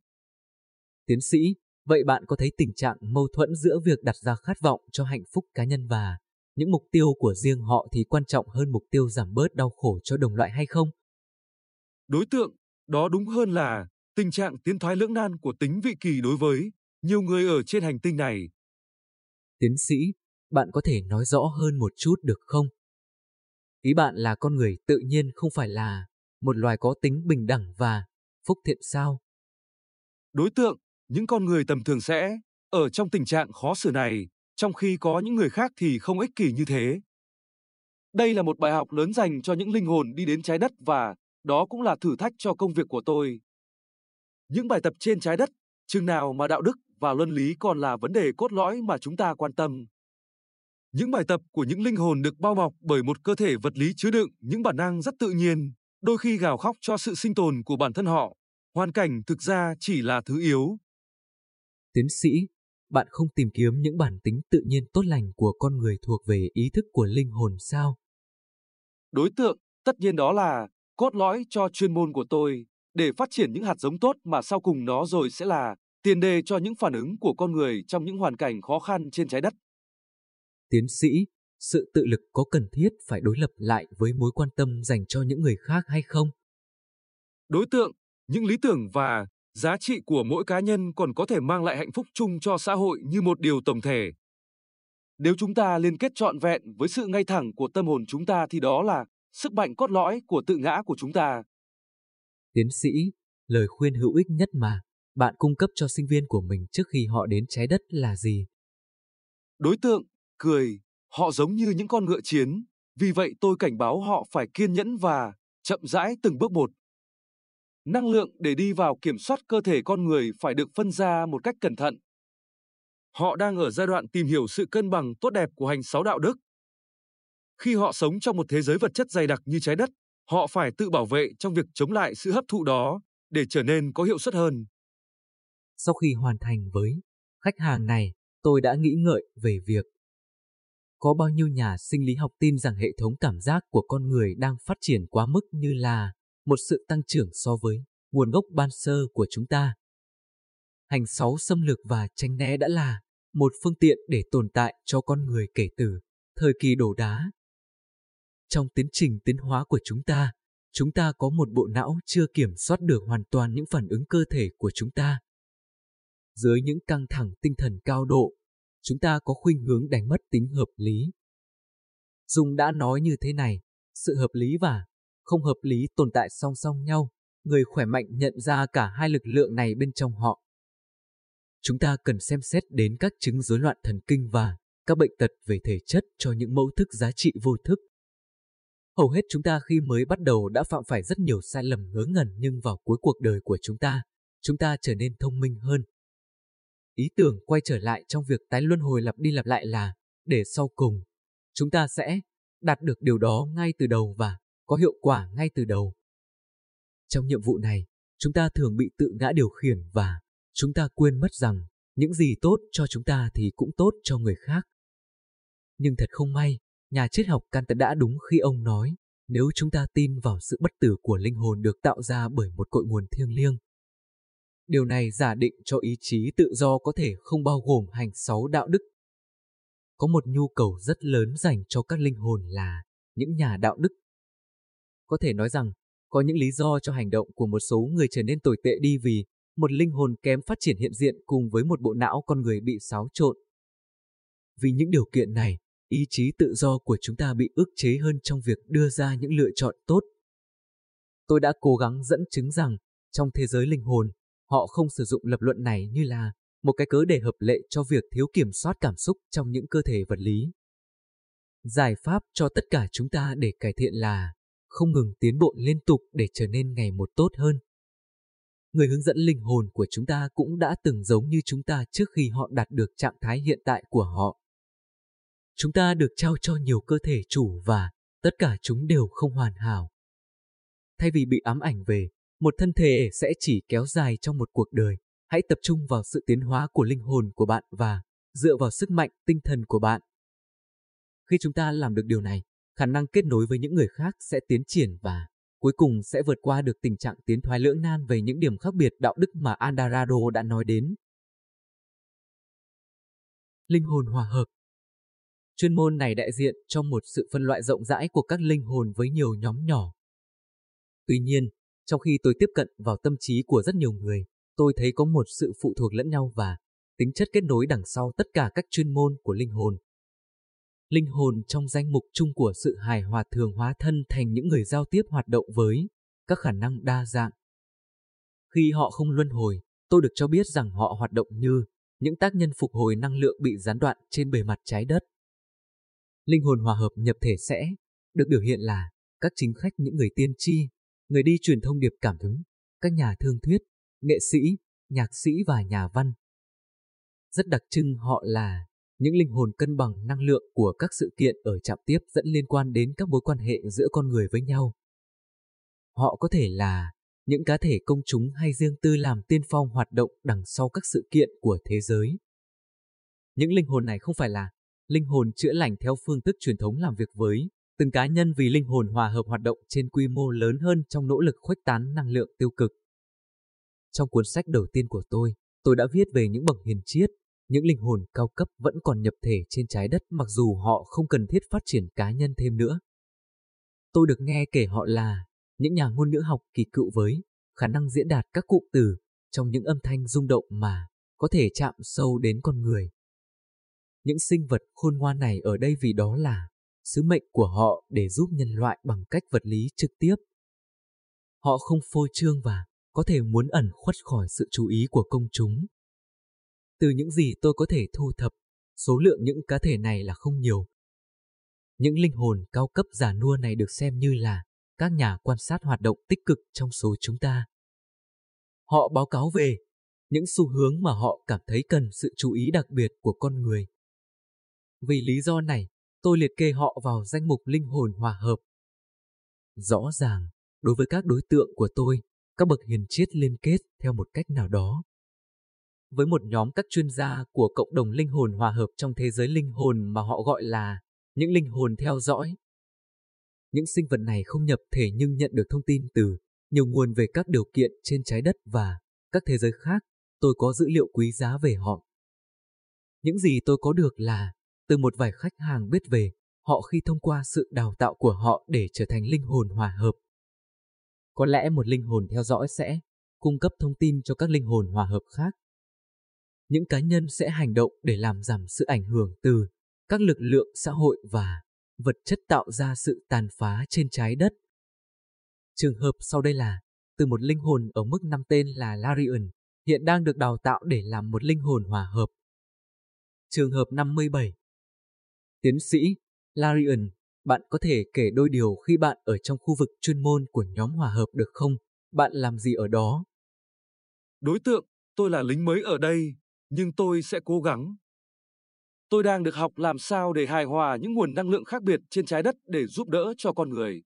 Tiến sĩ, vậy bạn có thấy tình trạng mâu thuẫn giữa việc đặt ra khát vọng cho hạnh phúc cá nhân và những mục tiêu của riêng họ thì quan trọng hơn mục tiêu giảm bớt đau khổ cho đồng loại hay không? Đối tượng, đó đúng hơn là tình trạng tiến thoái lưỡng nan của tính vị kỳ đối với nhiều người ở trên hành tinh này. Tiến sĩ, bạn có thể nói rõ hơn một chút được không? Ý bạn là con người tự nhiên không phải là một loài có tính bình đẳng và phúc thiện sao? Đối tượng, những con người tầm thường sẽ ở trong tình trạng khó xử này, trong khi có những người khác thì không ích kỷ như thế. Đây là một bài học lớn dành cho những linh hồn đi đến trái đất và đó cũng là thử thách cho công việc của tôi. Những bài tập trên trái đất, chừng nào mà đạo đức và luân lý còn là vấn đề cốt lõi mà chúng ta quan tâm. Những bài tập của những linh hồn được bao bọc bởi một cơ thể vật lý chứa đựng những bản năng rất tự nhiên, đôi khi gào khóc cho sự sinh tồn của bản thân họ. Hoàn cảnh thực ra chỉ là thứ yếu. Tiến sĩ, bạn không tìm kiếm những bản tính tự nhiên tốt lành của con người thuộc về ý thức của linh hồn sao? Đối tượng, tất nhiên đó là cốt lõi cho chuyên môn của tôi, để phát triển những hạt giống tốt mà sau cùng nó rồi sẽ là tiền đề cho những phản ứng của con người trong những hoàn cảnh khó khăn trên trái đất. Tiến sĩ, sự tự lực có cần thiết phải đối lập lại với mối quan tâm dành cho những người khác hay không? Đối tượng, những lý tưởng và giá trị của mỗi cá nhân còn có thể mang lại hạnh phúc chung cho xã hội như một điều tổng thể. Nếu chúng ta liên kết trọn vẹn với sự ngay thẳng của tâm hồn chúng ta thì đó là sức mạnh cốt lõi của tự ngã của chúng ta. Tiến sĩ, lời khuyên hữu ích nhất mà bạn cung cấp cho sinh viên của mình trước khi họ đến trái đất là gì? Đối tượng, cười, họ giống như những con ngựa chiến, vì vậy tôi cảnh báo họ phải kiên nhẫn và chậm rãi từng bước một. Năng lượng để đi vào kiểm soát cơ thể con người phải được phân ra một cách cẩn thận. Họ đang ở giai đoạn tìm hiểu sự cân bằng tốt đẹp của hành sáu đạo đức. Khi họ sống trong một thế giới vật chất dày đặc như trái đất, họ phải tự bảo vệ trong việc chống lại sự hấp thụ đó để trở nên có hiệu suất hơn. Sau khi hoàn thành với khách hàng này, tôi đã nghĩ ngợi về việc có bao nhiêu nhà sinh lý học tin rằng hệ thống cảm giác của con người đang phát triển quá mức như là một sự tăng trưởng so với nguồn gốc ban sơ của chúng ta. Hành sáu xâm lược và tranh né đã là một phương tiện để tồn tại cho con người kể từ thời kỳ đổ đá. Trong tiến trình tiến hóa của chúng ta, Chúng ta có một bộ não chưa kiểm soát được hoàn toàn những phản ứng cơ thể của chúng ta. Dưới những căng thẳng tinh thần cao độ, chúng ta có khuynh hướng đánh mất tính hợp lý. Dung đã nói như thế này, sự hợp lý và không hợp lý tồn tại song song nhau, người khỏe mạnh nhận ra cả hai lực lượng này bên trong họ. Chúng ta cần xem xét đến các chứng rối loạn thần kinh và các bệnh tật về thể chất cho những mẫu thức giá trị vô thức. Hầu hết chúng ta khi mới bắt đầu đã phạm phải rất nhiều sai lầm ngớ ngẩn nhưng vào cuối cuộc đời của chúng ta, chúng ta trở nên thông minh hơn. Ý tưởng quay trở lại trong việc tái luân hồi lặp đi lặp lại là, để sau cùng, chúng ta sẽ đạt được điều đó ngay từ đầu và có hiệu quả ngay từ đầu. Trong nhiệm vụ này, chúng ta thường bị tự ngã điều khiển và chúng ta quên mất rằng những gì tốt cho chúng ta thì cũng tốt cho người khác. Nhưng thật không may, nhà triết học Kant đã đúng khi ông nói, nếu chúng ta tin vào sự bất tử của linh hồn được tạo ra bởi một cội nguồn thiêng liêng. Điều này giả định cho ý chí tự do có thể không bao gồm hành sáu đạo đức. Có một nhu cầu rất lớn dành cho các linh hồn là những nhà đạo đức. Có thể nói rằng, có những lý do cho hành động của một số người trở nên tồi tệ đi vì một linh hồn kém phát triển hiện diện cùng với một bộ não con người bị xáo trộn. Vì những điều kiện này, ý chí tự do của chúng ta bị ức chế hơn trong việc đưa ra những lựa chọn tốt. Tôi đã cố gắng dẫn chứng rằng, trong thế giới linh hồn, họ không sử dụng lập luận này như là một cái cớ để hợp lệ cho việc thiếu kiểm soát cảm xúc trong những cơ thể vật lý. Giải pháp cho tất cả chúng ta để cải thiện là không ngừng tiến bộ liên tục để trở nên ngày một tốt hơn. Người hướng dẫn linh hồn của chúng ta cũng đã từng giống như chúng ta trước khi họ đạt được trạng thái hiện tại của họ. Chúng ta được trao cho nhiều cơ thể chủ và tất cả chúng đều không hoàn hảo. Thay vì bị ám ảnh về, một thân thể sẽ chỉ kéo dài trong một cuộc đời, hãy tập trung vào sự tiến hóa của linh hồn của bạn và dựa vào sức mạnh tinh thần của bạn. Khi chúng ta làm được điều này, khả năng kết nối với những người khác sẽ tiến triển và cuối cùng sẽ vượt qua được tình trạng tiến thoái lưỡng nan về những điểm khác biệt đạo đức mà Andarado đã nói đến. Linh hồn hòa hợp Chuyên môn này đại diện cho một sự phân loại rộng rãi của các linh hồn với nhiều nhóm nhỏ. Tuy nhiên, trong khi tôi tiếp cận vào tâm trí của rất nhiều người, tôi thấy có một sự phụ thuộc lẫn nhau và tính chất kết nối đằng sau tất cả các chuyên môn của linh hồn. Linh hồn trong danh mục chung của sự hài hòa thường hóa thân thành những người giao tiếp hoạt động với các khả năng đa dạng. Khi họ không luân hồi, tôi được cho biết rằng họ hoạt động như những tác nhân phục hồi năng lượng bị gián đoạn trên bề mặt trái đất. Linh hồn hòa hợp nhập thể sẽ được biểu hiện là các chính khách những người tiên tri, người đi truyền thông điệp cảm hứng, các nhà thương thuyết, nghệ sĩ, nhạc sĩ và nhà văn. Rất đặc trưng họ là những linh hồn cân bằng năng lượng của các sự kiện ở chạm tiếp dẫn liên quan đến các mối quan hệ giữa con người với nhau. Họ có thể là những cá thể công chúng hay riêng tư làm tiên phong hoạt động đằng sau các sự kiện của thế giới. Những linh hồn này không phải là linh hồn chữa lành theo phương thức truyền thống làm việc với từng cá nhân vì linh hồn hòa hợp hoạt động trên quy mô lớn hơn trong nỗ lực khuếch tán năng lượng tiêu cực. Trong cuốn sách đầu tiên của tôi, tôi đã viết về những bậc hiền triết, những linh hồn cao cấp vẫn còn nhập thể trên trái đất mặc dù họ không cần thiết phát triển cá nhân thêm nữa. Tôi được nghe kể họ là những nhà ngôn ngữ học kỳ cựu với khả năng diễn đạt các cụm từ trong những âm thanh rung động mà có thể chạm sâu đến con người. Những sinh vật khôn ngoan này ở đây vì đó là sứ mệnh của họ để giúp nhân loại bằng cách vật lý trực tiếp. Họ không phô trương và có thể muốn ẩn khuất khỏi sự chú ý của công chúng. Từ những gì tôi có thể thu thập, số lượng những cá thể này là không nhiều. Những linh hồn cao cấp giả nua này được xem như là các nhà quan sát hoạt động tích cực trong số chúng ta. Họ báo cáo về những xu hướng mà họ cảm thấy cần sự chú ý đặc biệt của con người. Vì lý do này, tôi liệt kê họ vào danh mục linh hồn hòa hợp. Rõ ràng, đối với các đối tượng của tôi, các bậc hiền triết liên kết theo một cách nào đó. Với một nhóm các chuyên gia của cộng đồng linh hồn hòa hợp trong thế giới linh hồn mà họ gọi là những linh hồn theo dõi. Những sinh vật này không nhập thể nhưng nhận được thông tin từ nhiều nguồn về các điều kiện trên trái đất và các thế giới khác, tôi có dữ liệu quý giá về họ. Những gì tôi có được là từ một vài khách hàng biết về họ khi thông qua sự đào tạo của họ để trở thành linh hồn hòa hợp. Có lẽ một linh hồn theo dõi sẽ cung cấp thông tin cho các linh hồn hòa hợp khác. Những cá nhân sẽ hành động để làm giảm sự ảnh hưởng từ các lực lượng xã hội và vật chất tạo ra sự tàn phá trên trái đất. Trường hợp sau đây là từ một linh hồn ở mức năm tên là Larian, hiện đang được đào tạo để làm một linh hồn hòa hợp. Trường hợp 57 Tiến sĩ Larian, bạn có thể kể đôi điều khi bạn ở trong khu vực chuyên môn của nhóm hòa hợp được không? Bạn làm gì ở đó? Đối tượng, tôi là lính mới ở đây, nhưng tôi sẽ cố gắng. Tôi đang được học làm sao để hài hòa những nguồn năng lượng khác biệt trên trái đất để giúp đỡ cho con người.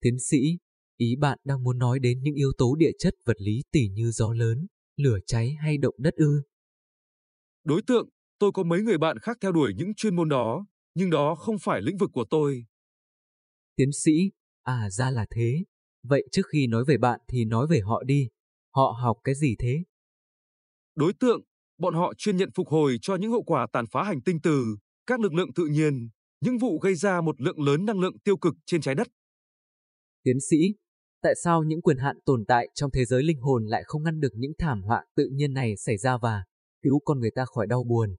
Tiến sĩ, ý bạn đang muốn nói đến những yếu tố địa chất vật lý tỉ như gió lớn, lửa cháy hay động đất ư? Đối tượng, tôi có mấy người bạn khác theo đuổi những chuyên môn đó, nhưng đó không phải lĩnh vực của tôi. Tiến sĩ, à ra là thế. Vậy trước khi nói về bạn thì nói về họ đi. Họ học cái gì thế? Đối tượng, bọn họ chuyên nhận phục hồi cho những hậu quả tàn phá hành tinh từ các lực lượng tự nhiên, những vụ gây ra một lượng lớn năng lượng tiêu cực trên trái đất. Tiến sĩ, tại sao những quyền hạn tồn tại trong thế giới linh hồn lại không ngăn được những thảm họa tự nhiên này xảy ra và cứu con người ta khỏi đau buồn?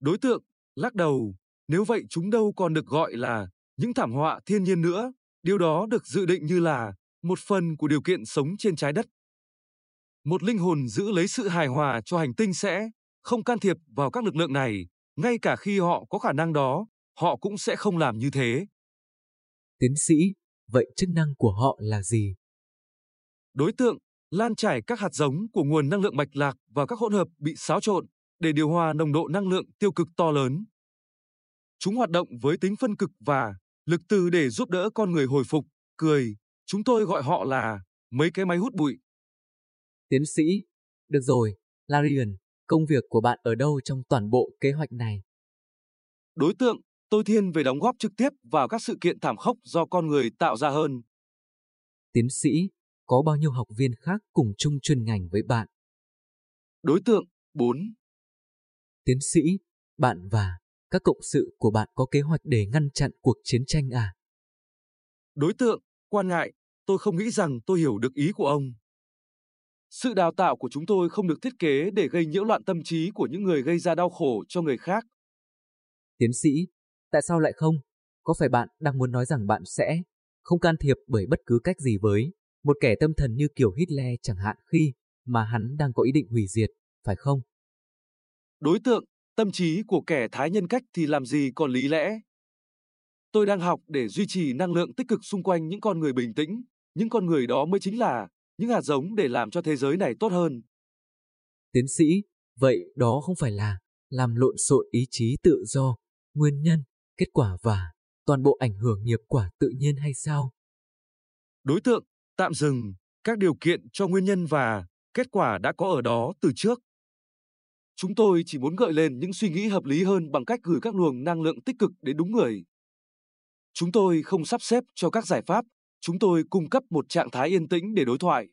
Đối tượng, lắc đầu, nếu vậy chúng đâu còn được gọi là những thảm họa thiên nhiên nữa, điều đó được dự định như là một phần của điều kiện sống trên trái đất. Một linh hồn giữ lấy sự hài hòa cho hành tinh sẽ không can thiệp vào các lực lượng này, ngay cả khi họ có khả năng đó, họ cũng sẽ không làm như thế. Tiến sĩ, vậy chức năng của họ là gì? Đối tượng, lan trải các hạt giống của nguồn năng lượng mạch lạc và các hỗn hợp bị xáo trộn để điều hòa nồng độ năng lượng tiêu cực to lớn. Chúng hoạt động với tính phân cực và lực từ để giúp đỡ con người hồi phục, cười. Chúng tôi gọi họ là mấy cái máy hút bụi. Tiến sĩ, được rồi, Larian, công việc của bạn ở đâu trong toàn bộ kế hoạch này? Đối tượng, tôi thiên về đóng góp trực tiếp vào các sự kiện thảm khốc do con người tạo ra hơn. Tiến sĩ, có bao nhiêu học viên khác cùng chung chuyên ngành với bạn? Đối tượng, 4. Tiến sĩ, bạn và các cộng sự của bạn có kế hoạch để ngăn chặn cuộc chiến tranh à? Đối tượng, quan ngại, tôi không nghĩ rằng tôi hiểu được ý của ông. Sự đào tạo của chúng tôi không được thiết kế để gây nhiễu loạn tâm trí của những người gây ra đau khổ cho người khác. Tiến sĩ, tại sao lại không? Có phải bạn đang muốn nói rằng bạn sẽ không can thiệp bởi bất cứ cách gì với một kẻ tâm thần như kiểu Hitler chẳng hạn khi mà hắn đang có ý định hủy diệt, phải không? Đối tượng, tâm trí của kẻ thái nhân cách thì làm gì còn lý lẽ. Tôi đang học để duy trì năng lượng tích cực xung quanh những con người bình tĩnh, những con người đó mới chính là những hạt giống để làm cho thế giới này tốt hơn. Tiến sĩ, vậy đó không phải là làm lộn xộn ý chí tự do, nguyên nhân, kết quả và toàn bộ ảnh hưởng nghiệp quả tự nhiên hay sao? Đối tượng, tạm dừng, các điều kiện cho nguyên nhân và kết quả đã có ở đó từ trước. Chúng tôi chỉ muốn gợi lên những suy nghĩ hợp lý hơn bằng cách gửi các luồng năng lượng tích cực đến đúng người. Chúng tôi không sắp xếp cho các giải pháp, chúng tôi cung cấp một trạng thái yên tĩnh để đối thoại.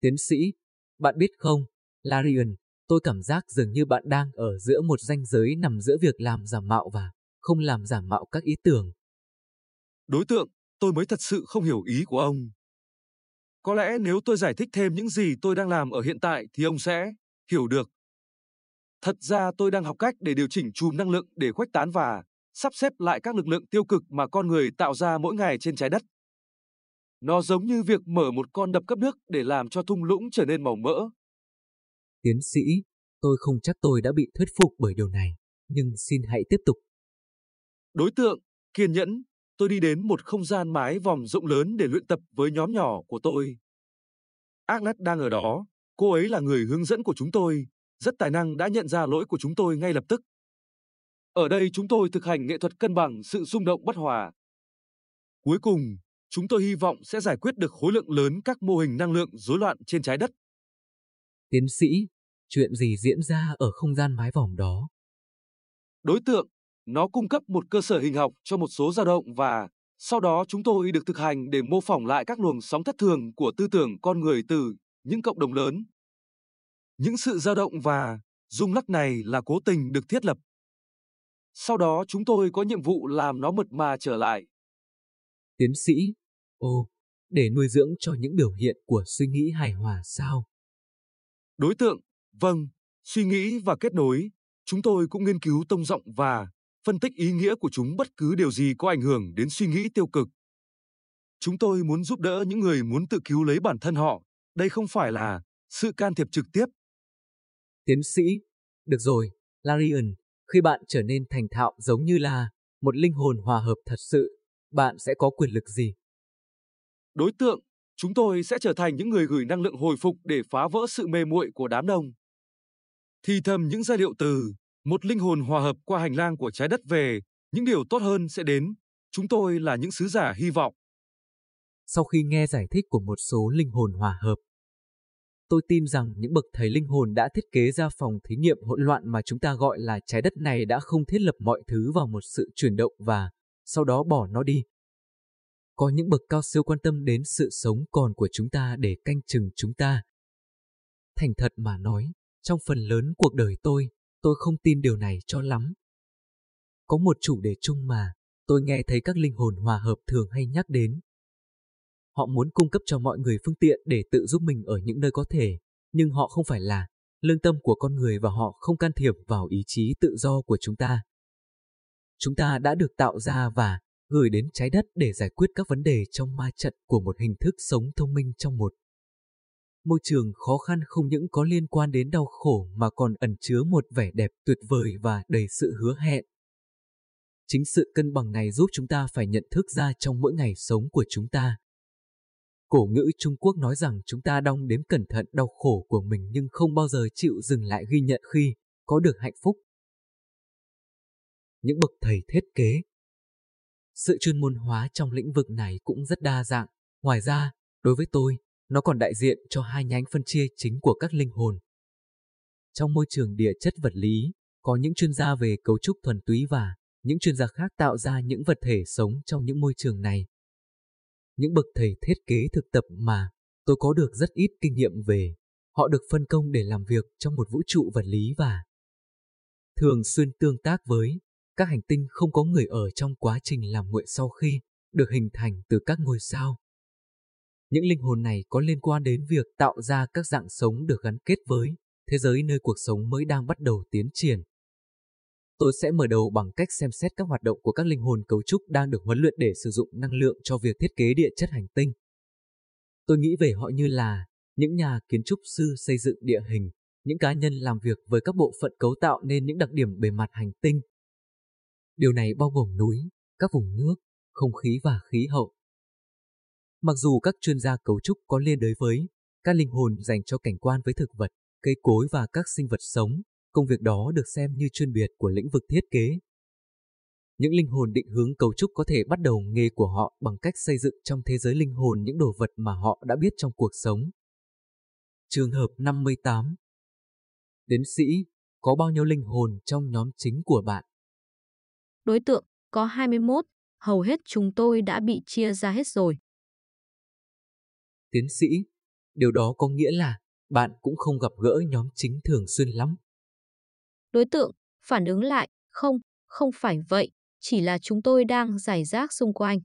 Tiến sĩ, bạn biết không, Larian, tôi cảm giác dường như bạn đang ở giữa một ranh giới nằm giữa việc làm giả mạo và không làm giả mạo các ý tưởng. Đối tượng, tôi mới thật sự không hiểu ý của ông. Có lẽ nếu tôi giải thích thêm những gì tôi đang làm ở hiện tại thì ông sẽ hiểu được. Thật ra tôi đang học cách để điều chỉnh chùm năng lượng để khuếch tán và sắp xếp lại các lực lượng tiêu cực mà con người tạo ra mỗi ngày trên trái đất. Nó giống như việc mở một con đập cấp nước để làm cho thung lũng trở nên màu mỡ. Tiến sĩ, tôi không chắc tôi đã bị thuyết phục bởi điều này, nhưng xin hãy tiếp tục. Đối tượng, kiên nhẫn, tôi đi đến một không gian mái vòm rộng lớn để luyện tập với nhóm nhỏ của tôi. Agnes đang ở đó, cô ấy là người hướng dẫn của chúng tôi, rất tài năng đã nhận ra lỗi của chúng tôi ngay lập tức. Ở đây chúng tôi thực hành nghệ thuật cân bằng sự xung động bất hòa. Cuối cùng, chúng tôi hy vọng sẽ giải quyết được khối lượng lớn các mô hình năng lượng rối loạn trên trái đất. Tiến sĩ, chuyện gì diễn ra ở không gian mái vòm đó? Đối tượng, nó cung cấp một cơ sở hình học cho một số dao động và sau đó chúng tôi được thực hành để mô phỏng lại các luồng sóng thất thường của tư tưởng con người từ những cộng đồng lớn. Những sự dao động và rung lắc này là cố tình được thiết lập. Sau đó chúng tôi có nhiệm vụ làm nó mượt mà trở lại. Tiến sĩ, ồ, để nuôi dưỡng cho những biểu hiện của suy nghĩ hài hòa sao? Đối tượng, vâng, suy nghĩ và kết nối. Chúng tôi cũng nghiên cứu tông giọng và phân tích ý nghĩa của chúng bất cứ điều gì có ảnh hưởng đến suy nghĩ tiêu cực. Chúng tôi muốn giúp đỡ những người muốn tự cứu lấy bản thân họ. Đây không phải là sự can thiệp trực tiếp. Tiến sĩ, được rồi, Larian, khi bạn trở nên thành thạo giống như là một linh hồn hòa hợp thật sự, bạn sẽ có quyền lực gì? Đối tượng, chúng tôi sẽ trở thành những người gửi năng lượng hồi phục để phá vỡ sự mê muội của đám đông. Thì thầm những giai điệu từ một linh hồn hòa hợp qua hành lang của trái đất về, những điều tốt hơn sẽ đến. Chúng tôi là những sứ giả hy vọng. Sau khi nghe giải thích của một số linh hồn hòa hợp, tôi tin rằng những bậc thầy linh hồn đã thiết kế ra phòng thí nghiệm hỗn loạn mà chúng ta gọi là trái đất này đã không thiết lập mọi thứ vào một sự chuyển động và sau đó bỏ nó đi. Có những bậc cao siêu quan tâm đến sự sống còn của chúng ta để canh chừng chúng ta. Thành thật mà nói, trong phần lớn cuộc đời tôi, tôi không tin điều này cho lắm. Có một chủ đề chung mà tôi nghe thấy các linh hồn hòa hợp thường hay nhắc đến. Họ muốn cung cấp cho mọi người phương tiện để tự giúp mình ở những nơi có thể, nhưng họ không phải là lương tâm của con người và họ không can thiệp vào ý chí tự do của chúng ta. Chúng ta đã được tạo ra và gửi đến trái đất để giải quyết các vấn đề trong ma trận của một hình thức sống thông minh trong một môi trường khó khăn không những có liên quan đến đau khổ mà còn ẩn chứa một vẻ đẹp tuyệt vời và đầy sự hứa hẹn. Chính sự cân bằng này giúp chúng ta phải nhận thức ra trong mỗi ngày sống của chúng ta. Cổ ngữ Trung Quốc nói rằng chúng ta đong đếm cẩn thận đau khổ của mình nhưng không bao giờ chịu dừng lại ghi nhận khi có được hạnh phúc. Những bậc thầy thiết kế Sự chuyên môn hóa trong lĩnh vực này cũng rất đa dạng. Ngoài ra, đối với tôi, nó còn đại diện cho hai nhánh phân chia chính của các linh hồn. Trong môi trường địa chất vật lý, có những chuyên gia về cấu trúc thuần túy và những chuyên gia khác tạo ra những vật thể sống trong những môi trường này. Những bậc thầy thiết kế thực tập mà tôi có được rất ít kinh nghiệm về, họ được phân công để làm việc trong một vũ trụ vật lý và thường xuyên tương tác với các hành tinh không có người ở trong quá trình làm nguội sau khi được hình thành từ các ngôi sao. Những linh hồn này có liên quan đến việc tạo ra các dạng sống được gắn kết với thế giới nơi cuộc sống mới đang bắt đầu tiến triển. Tôi sẽ mở đầu bằng cách xem xét các hoạt động của các linh hồn cấu trúc đang được huấn luyện để sử dụng năng lượng cho việc thiết kế địa chất hành tinh. Tôi nghĩ về họ như là những nhà kiến trúc sư xây dựng địa hình, những cá nhân làm việc với các bộ phận cấu tạo nên những đặc điểm bề mặt hành tinh. Điều này bao gồm núi, các vùng nước, không khí và khí hậu. Mặc dù các chuyên gia cấu trúc có liên đới với các linh hồn dành cho cảnh quan với thực vật, cây cối và các sinh vật sống, công việc đó được xem như chuyên biệt của lĩnh vực thiết kế. Những linh hồn định hướng cấu trúc có thể bắt đầu nghề của họ bằng cách xây dựng trong thế giới linh hồn những đồ vật mà họ đã biết trong cuộc sống. Trường hợp 58 Tiến sĩ, có bao nhiêu linh hồn trong nhóm chính của bạn? Đối tượng, có 21, hầu hết chúng tôi đã bị chia ra hết rồi. Tiến sĩ, điều đó có nghĩa là bạn cũng không gặp gỡ nhóm chính thường xuyên lắm. Đối tượng phản ứng lại, không, không phải vậy, chỉ là chúng tôi đang giải rác xung quanh.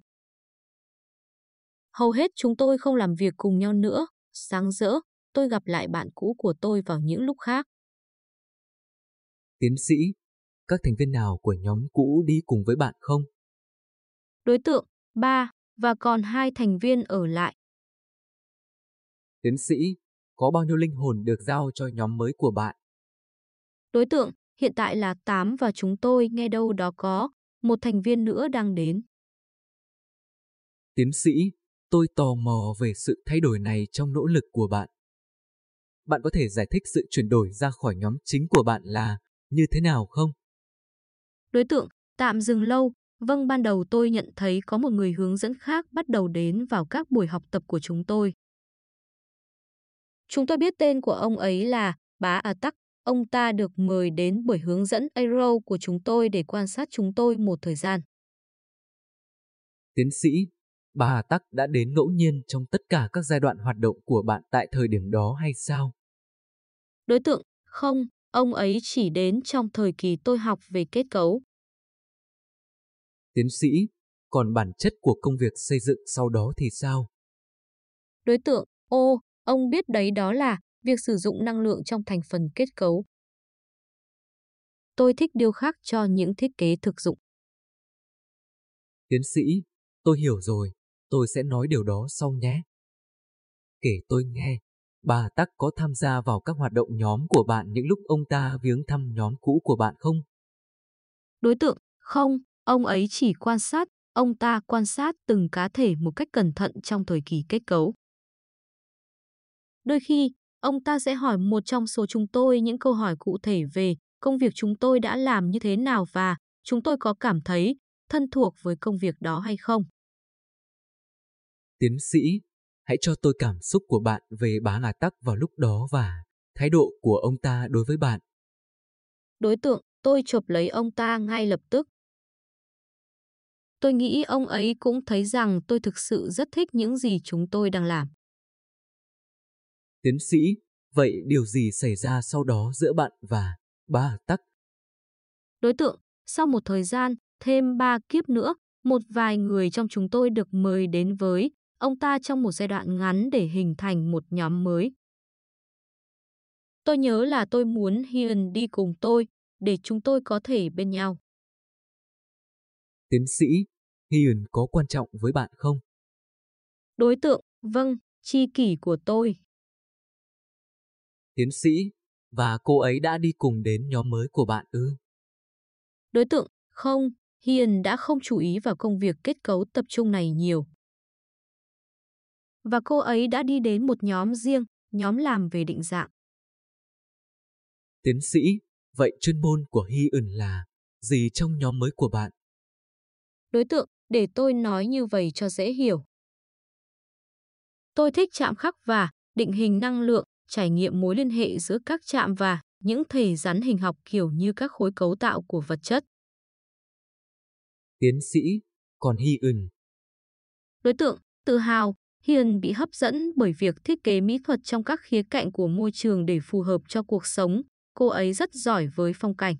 Hầu hết chúng tôi không làm việc cùng nhau nữa, sáng rỡ, tôi gặp lại bạn cũ của tôi vào những lúc khác. Tiến sĩ, các thành viên nào của nhóm cũ đi cùng với bạn không? Đối tượng, ba và còn hai thành viên ở lại. Tiến sĩ, có bao nhiêu linh hồn được giao cho nhóm mới của bạn? Đối tượng hiện tại là 8 và chúng tôi nghe đâu đó có một thành viên nữa đang đến. Tiến sĩ, tôi tò mò về sự thay đổi này trong nỗ lực của bạn. Bạn có thể giải thích sự chuyển đổi ra khỏi nhóm chính của bạn là như thế nào không? Đối tượng, tạm dừng lâu. Vâng, ban đầu tôi nhận thấy có một người hướng dẫn khác bắt đầu đến vào các buổi học tập của chúng tôi. Chúng tôi biết tên của ông ấy là Bá A Tắc. Ông ta được mời đến buổi hướng dẫn Aero của chúng tôi để quan sát chúng tôi một thời gian. Tiến sĩ, bà Tắc đã đến ngẫu nhiên trong tất cả các giai đoạn hoạt động của bạn tại thời điểm đó hay sao? Đối tượng, không, ông ấy chỉ đến trong thời kỳ tôi học về kết cấu. Tiến sĩ, còn bản chất của công việc xây dựng sau đó thì sao? Đối tượng, ô, ông biết đấy đó là việc sử dụng năng lượng trong thành phần kết cấu. Tôi thích điêu khắc cho những thiết kế thực dụng. Tiến sĩ, tôi hiểu rồi, tôi sẽ nói điều đó sau nhé. Kể tôi nghe, bà Tắc có tham gia vào các hoạt động nhóm của bạn những lúc ông ta viếng thăm nhóm cũ của bạn không? Đối tượng, không, ông ấy chỉ quan sát, ông ta quan sát từng cá thể một cách cẩn thận trong thời kỳ kết cấu. Đôi khi, ông ta sẽ hỏi một trong số chúng tôi những câu hỏi cụ thể về công việc chúng tôi đã làm như thế nào và chúng tôi có cảm thấy thân thuộc với công việc đó hay không. Tiến sĩ, hãy cho tôi cảm xúc của bạn về bá ngà tắc vào lúc đó và thái độ của ông ta đối với bạn. Đối tượng, tôi chụp lấy ông ta ngay lập tức. Tôi nghĩ ông ấy cũng thấy rằng tôi thực sự rất thích những gì chúng tôi đang làm. Tiến sĩ, vậy điều gì xảy ra sau đó giữa bạn và ba tắc? Đối tượng, sau một thời gian, thêm ba kiếp nữa, một vài người trong chúng tôi được mời đến với ông ta trong một giai đoạn ngắn để hình thành một nhóm mới. Tôi nhớ là tôi muốn Hiền đi cùng tôi, để chúng tôi có thể bên nhau. Tiến sĩ, Hiền có quan trọng với bạn không? Đối tượng, vâng, chi kỷ của tôi. Tiến sĩ, và cô ấy đã đi cùng đến nhóm mới của bạn ư? Đối tượng, không, Hiền đã không chú ý vào công việc kết cấu tập trung này nhiều. Và cô ấy đã đi đến một nhóm riêng, nhóm làm về định dạng. Tiến sĩ, vậy chuyên môn của Hy ẩn là gì trong nhóm mới của bạn? Đối tượng, để tôi nói như vậy cho dễ hiểu. Tôi thích chạm khắc và định hình năng lượng, trải nghiệm mối liên hệ giữa các chạm và những thể rắn hình học kiểu như các khối cấu tạo của vật chất. Tiến sĩ, còn Hy ẩn. Đối tượng, tự hào, Hiền bị hấp dẫn bởi việc thiết kế mỹ thuật trong các khía cạnh của môi trường để phù hợp cho cuộc sống. Cô ấy rất giỏi với phong cảnh.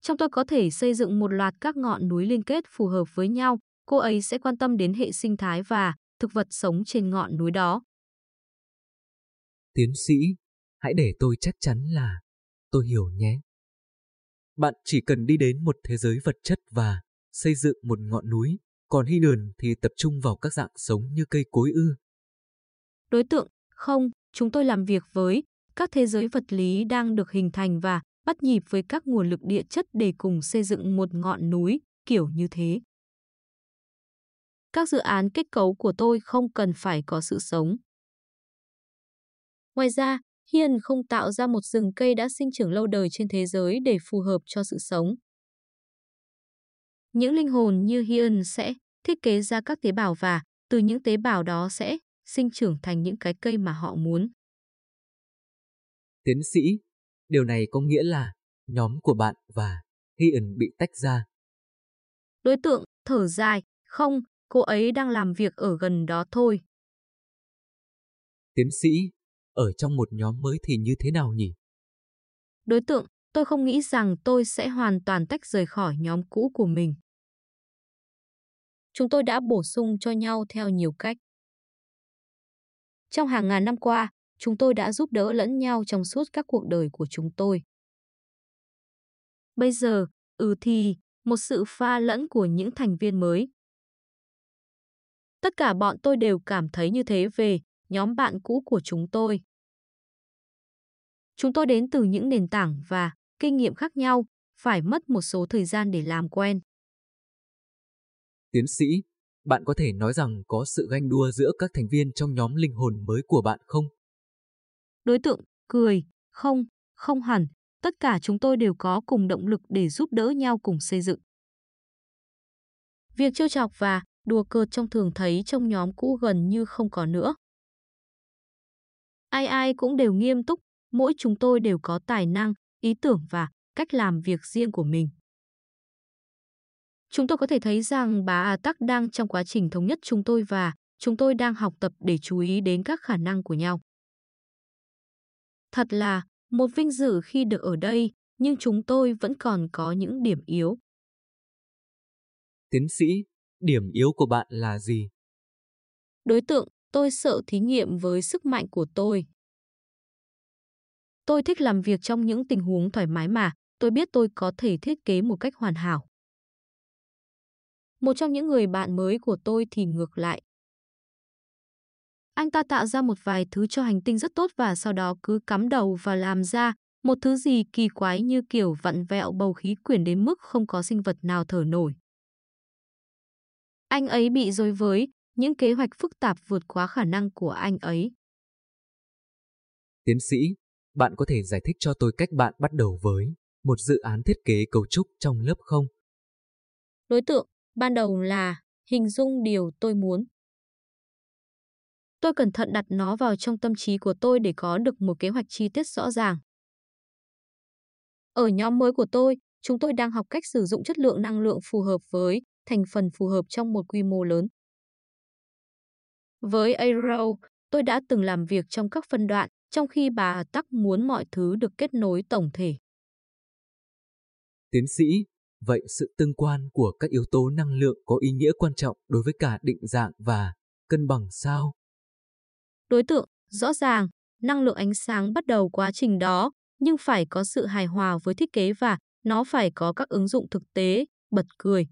Trong tôi có thể xây dựng một loạt các ngọn núi liên kết phù hợp với nhau, cô ấy sẽ quan tâm đến hệ sinh thái và thực vật sống trên ngọn núi đó. Tiến sĩ, hãy để tôi chắc chắn là tôi hiểu nhé. Bạn chỉ cần đi đến một thế giới vật chất và xây dựng một ngọn núi, còn hy thì tập trung vào các dạng sống như cây cối ư. Đối tượng, không, chúng tôi làm việc với các thế giới vật lý đang được hình thành và bắt nhịp với các nguồn lực địa chất để cùng xây dựng một ngọn núi, kiểu như thế. Các dự án kết cấu của tôi không cần phải có sự sống. Ngoài ra, Hiền không tạo ra một rừng cây đã sinh trưởng lâu đời trên thế giới để phù hợp cho sự sống. Những linh hồn như Hiền sẽ thiết kế ra các tế bào và từ những tế bào đó sẽ sinh trưởng thành những cái cây mà họ muốn. Tiến sĩ, điều này có nghĩa là nhóm của bạn và Hiền bị tách ra. Đối tượng thở dài, không, cô ấy đang làm việc ở gần đó thôi. Tiến sĩ, ở trong một nhóm mới thì như thế nào nhỉ? Đối tượng, tôi không nghĩ rằng tôi sẽ hoàn toàn tách rời khỏi nhóm cũ của mình. Chúng tôi đã bổ sung cho nhau theo nhiều cách. Trong hàng ngàn năm qua, chúng tôi đã giúp đỡ lẫn nhau trong suốt các cuộc đời của chúng tôi. Bây giờ, ừ thì, một sự pha lẫn của những thành viên mới. Tất cả bọn tôi đều cảm thấy như thế về nhóm bạn cũ của chúng tôi. Chúng tôi đến từ những nền tảng và kinh nghiệm khác nhau, phải mất một số thời gian để làm quen. Tiến sĩ, bạn có thể nói rằng có sự ganh đua giữa các thành viên trong nhóm linh hồn mới của bạn không? Đối tượng, cười, không, không hẳn, tất cả chúng tôi đều có cùng động lực để giúp đỡ nhau cùng xây dựng. Việc trêu chọc và đùa cợt trong thường thấy trong nhóm cũ gần như không có nữa. Ai ai cũng đều nghiêm túc, mỗi chúng tôi đều có tài năng, ý tưởng và cách làm việc riêng của mình. Chúng tôi có thể thấy rằng bà A Tắc đang trong quá trình thống nhất chúng tôi và chúng tôi đang học tập để chú ý đến các khả năng của nhau. Thật là một vinh dự khi được ở đây, nhưng chúng tôi vẫn còn có những điểm yếu. Tiến sĩ, điểm yếu của bạn là gì? Đối tượng, tôi sợ thí nghiệm với sức mạnh của tôi. Tôi thích làm việc trong những tình huống thoải mái mà, tôi biết tôi có thể thiết kế một cách hoàn hảo. Một trong những người bạn mới của tôi thì ngược lại. Anh ta tạo ra một vài thứ cho hành tinh rất tốt và sau đó cứ cắm đầu và làm ra một thứ gì kỳ quái như kiểu vặn vẹo bầu khí quyển đến mức không có sinh vật nào thở nổi. Anh ấy bị dối với những kế hoạch phức tạp vượt quá khả năng của anh ấy. Tiến sĩ, bạn có thể giải thích cho tôi cách bạn bắt đầu với một dự án thiết kế cấu trúc trong lớp không? Đối tượng ban đầu là hình dung điều tôi muốn. Tôi cẩn thận đặt nó vào trong tâm trí của tôi để có được một kế hoạch chi tiết rõ ràng. Ở nhóm mới của tôi, chúng tôi đang học cách sử dụng chất lượng năng lượng phù hợp với thành phần phù hợp trong một quy mô lớn. Với Arrow, tôi đã từng làm việc trong các phân đoạn, trong khi bà Tắc muốn mọi thứ được kết nối tổng thể. Tiến sĩ, vậy sự tương quan của các yếu tố năng lượng có ý nghĩa quan trọng đối với cả định dạng và cân bằng sao? Đối tượng, rõ ràng, năng lượng ánh sáng bắt đầu quá trình đó, nhưng phải có sự hài hòa với thiết kế và nó phải có các ứng dụng thực tế, bật cười.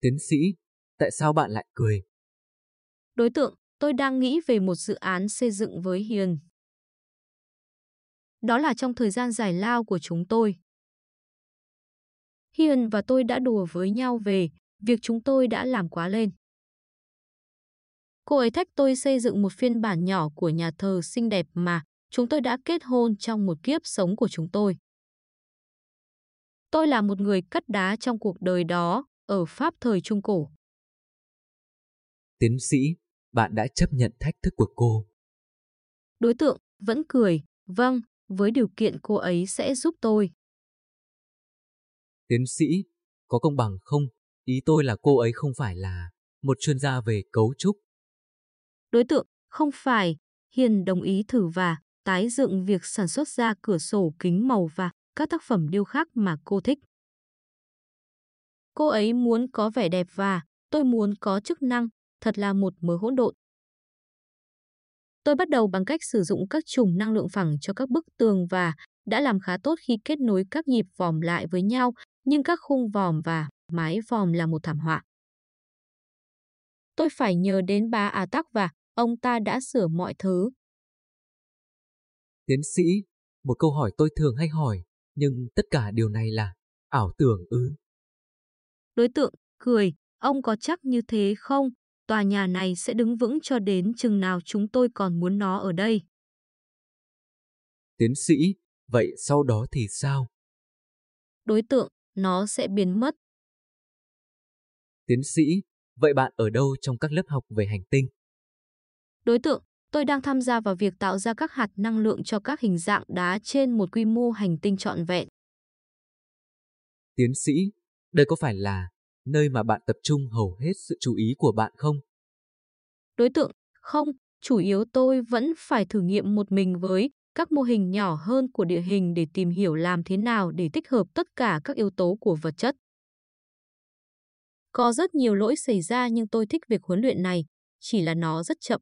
Tiến sĩ, tại sao bạn lại cười? Đối tượng, tôi đang nghĩ về một dự án xây dựng với Hiền. Đó là trong thời gian giải lao của chúng tôi. Hiền và tôi đã đùa với nhau về việc chúng tôi đã làm quá lên. Cô ấy thách tôi xây dựng một phiên bản nhỏ của nhà thờ xinh đẹp mà chúng tôi đã kết hôn trong một kiếp sống của chúng tôi. Tôi là một người cắt đá trong cuộc đời đó ở Pháp thời Trung Cổ. Tiến sĩ, bạn đã chấp nhận thách thức của cô. Đối tượng vẫn cười, vâng, với điều kiện cô ấy sẽ giúp tôi. Tiến sĩ, có công bằng không? Ý tôi là cô ấy không phải là một chuyên gia về cấu trúc. Đối tượng, không phải, Hiền đồng ý thử và tái dựng việc sản xuất ra cửa sổ kính màu và các tác phẩm điêu khắc mà cô thích. Cô ấy muốn có vẻ đẹp và tôi muốn có chức năng, thật là một mớ hỗn độn. Tôi bắt đầu bằng cách sử dụng các chùm năng lượng phẳng cho các bức tường và đã làm khá tốt khi kết nối các nhịp vòm lại với nhau, nhưng các khung vòm và mái vòm là một thảm họa. Tôi phải nhờ đến bà A Tắc và ông ta đã sửa mọi thứ. Tiến sĩ, một câu hỏi tôi thường hay hỏi, nhưng tất cả điều này là ảo tưởng ư. Đối tượng, cười, ông có chắc như thế không? Tòa nhà này sẽ đứng vững cho đến chừng nào chúng tôi còn muốn nó ở đây. Tiến sĩ, vậy sau đó thì sao? Đối tượng, nó sẽ biến mất. Tiến sĩ, vậy bạn ở đâu trong các lớp học về hành tinh? Đối tượng, tôi đang tham gia vào việc tạo ra các hạt năng lượng cho các hình dạng đá trên một quy mô hành tinh trọn vẹn. Tiến sĩ, đây có phải là nơi mà bạn tập trung hầu hết sự chú ý của bạn không? Đối tượng, không, chủ yếu tôi vẫn phải thử nghiệm một mình với các mô hình nhỏ hơn của địa hình để tìm hiểu làm thế nào để tích hợp tất cả các yếu tố của vật chất. Có rất nhiều lỗi xảy ra nhưng tôi thích việc huấn luyện này, chỉ là nó rất chậm.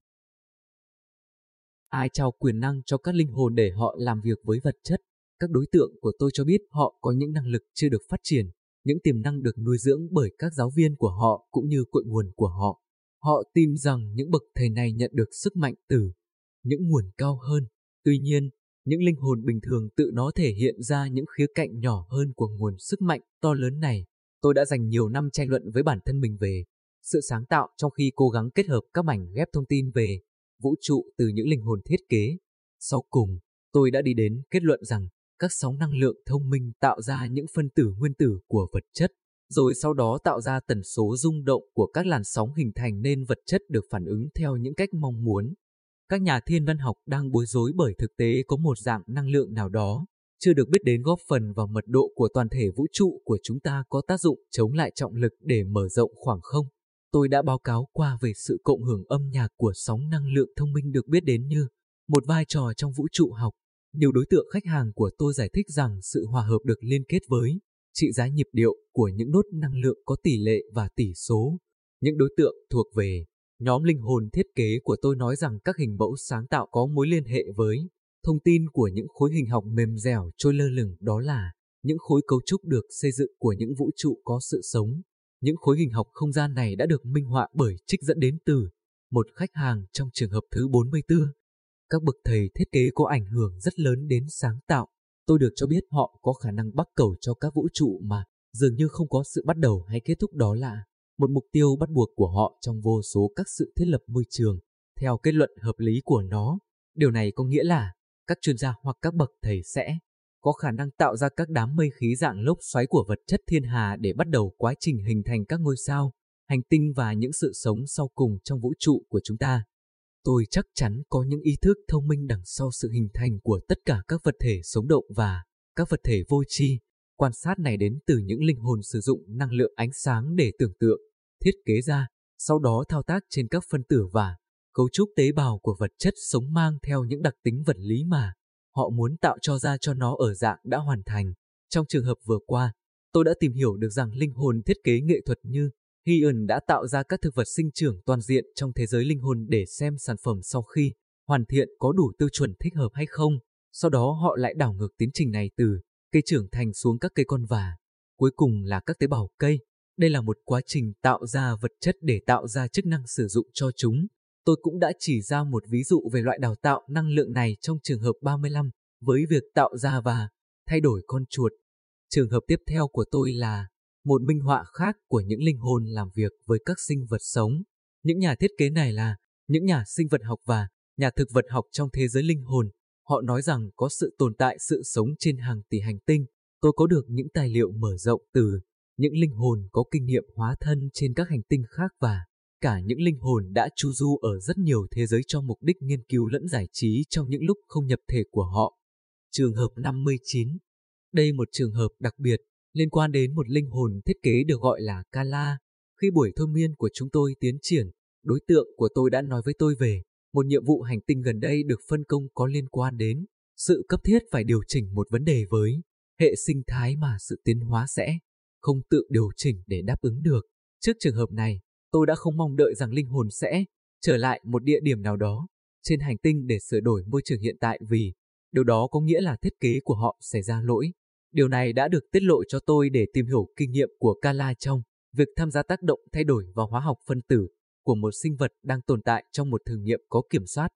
Ai trao quyền năng cho các linh hồn để họ làm việc với vật chất? Các đối tượng của tôi cho biết họ có những năng lực chưa được phát triển, những tiềm năng được nuôi dưỡng bởi các giáo viên của họ cũng như cội nguồn của họ. Họ tin rằng những bậc thầy này nhận được sức mạnh từ những nguồn cao hơn. Tuy nhiên, những linh hồn bình thường tự nó thể hiện ra những khía cạnh nhỏ hơn của nguồn sức mạnh to lớn này. Tôi đã dành nhiều năm tranh luận với bản thân mình về sự sáng tạo trong khi cố gắng kết hợp các mảnh ghép thông tin về vũ trụ từ những linh hồn thiết kế. Sau cùng, tôi đã đi đến kết luận rằng các sóng năng lượng thông minh tạo ra những phân tử nguyên tử của vật chất, rồi sau đó tạo ra tần số rung động của các làn sóng hình thành nên vật chất được phản ứng theo những cách mong muốn. Các nhà thiên văn học đang bối rối bởi thực tế có một dạng năng lượng nào đó, chưa được biết đến góp phần vào mật độ của toàn thể vũ trụ của chúng ta có tác dụng chống lại trọng lực để mở rộng khoảng không. Tôi đã báo cáo qua về sự cộng hưởng âm nhạc của sóng năng lượng thông minh được biết đến như một vai trò trong vũ trụ học. Nhiều đối tượng khách hàng của tôi giải thích rằng sự hòa hợp được liên kết với trị giá nhịp điệu của những nốt năng lượng có tỷ lệ và tỷ số. Những đối tượng thuộc về Nhóm linh hồn thiết kế của tôi nói rằng các hình mẫu sáng tạo có mối liên hệ với thông tin của những khối hình học mềm dẻo trôi lơ lửng, đó là những khối cấu trúc được xây dựng của những vũ trụ có sự sống. Những khối hình học không gian này đã được minh họa bởi trích dẫn đến từ một khách hàng trong trường hợp thứ 44. Các bậc thầy thiết kế có ảnh hưởng rất lớn đến sáng tạo. Tôi được cho biết họ có khả năng bắt cầu cho các vũ trụ mà dường như không có sự bắt đầu hay kết thúc, đó là một mục tiêu bắt buộc của họ trong vô số các sự thiết lập môi trường, theo kết luận hợp lý của nó. Điều này có nghĩa là các chuyên gia hoặc các bậc thầy sẽ có khả năng tạo ra các đám mây khí dạng lốc xoáy của vật chất thiên hà để bắt đầu quá trình hình thành các ngôi sao, hành tinh và những sự sống sau cùng trong vũ trụ của chúng ta. Tôi chắc chắn có những ý thức thông minh đằng sau sự hình thành của tất cả các vật thể sống động và các vật thể vô tri. Quan sát này đến từ những linh hồn sử dụng năng lượng ánh sáng để tưởng tượng, thiết kế ra, sau đó thao tác trên các phân tử và cấu trúc tế bào của vật chất sống mang theo những đặc tính vật lý mà họ muốn tạo cho ra cho nó ở dạng đã hoàn thành. Trong trường hợp vừa qua, tôi đã tìm hiểu được rằng linh hồn thiết kế nghệ thuật như Hyun đã tạo ra các thực vật sinh trưởng toàn diện trong thế giới linh hồn để xem sản phẩm sau khi hoàn thiện có đủ tiêu chuẩn thích hợp hay không. Sau đó họ lại đảo ngược tiến trình này từ cây trưởng thành xuống các cây con và cuối cùng là các tế bào cây. Đây là một quá trình tạo ra vật chất để tạo ra chức năng sử dụng cho chúng. Tôi cũng đã chỉ ra một ví dụ về loại đào tạo năng lượng này trong trường hợp 35 với việc tạo ra và thay đổi con chuột. Trường hợp tiếp theo của tôi là một minh họa khác của những linh hồn làm việc với các sinh vật sống. Những nhà thiết kế này là những nhà sinh vật học và nhà thực vật học trong thế giới linh hồn. Họ nói rằng có sự tồn tại sự sống trên hàng tỷ hành tinh. Tôi có được những tài liệu mở rộng từ những linh hồn có kinh nghiệm hóa thân trên các hành tinh khác và cả những linh hồn đã chu du ở rất nhiều thế giới cho mục đích nghiên cứu lẫn giải trí trong những lúc không nhập thể của họ. Trường hợp 59 Đây một trường hợp đặc biệt liên quan đến một linh hồn thiết kế được gọi là Kala. Khi buổi thôi miên của chúng tôi tiến triển, đối tượng của tôi đã nói với tôi về một nhiệm vụ hành tinh gần đây được phân công có liên quan đến sự cấp thiết phải điều chỉnh một vấn đề với hệ sinh thái mà sự tiến hóa sẽ không tự điều chỉnh để đáp ứng được. Trước trường hợp này, tôi đã không mong đợi rằng linh hồn sẽ trở lại một địa điểm nào đó trên hành tinh để sửa đổi môi trường hiện tại vì điều đó có nghĩa là thiết kế của họ xảy ra lỗi. Điều này đã được tiết lộ cho tôi để tìm hiểu kinh nghiệm của Kala trong việc tham gia tác động thay đổi vào hóa học phân tử của một sinh vật đang tồn tại trong một thử nghiệm có kiểm soát.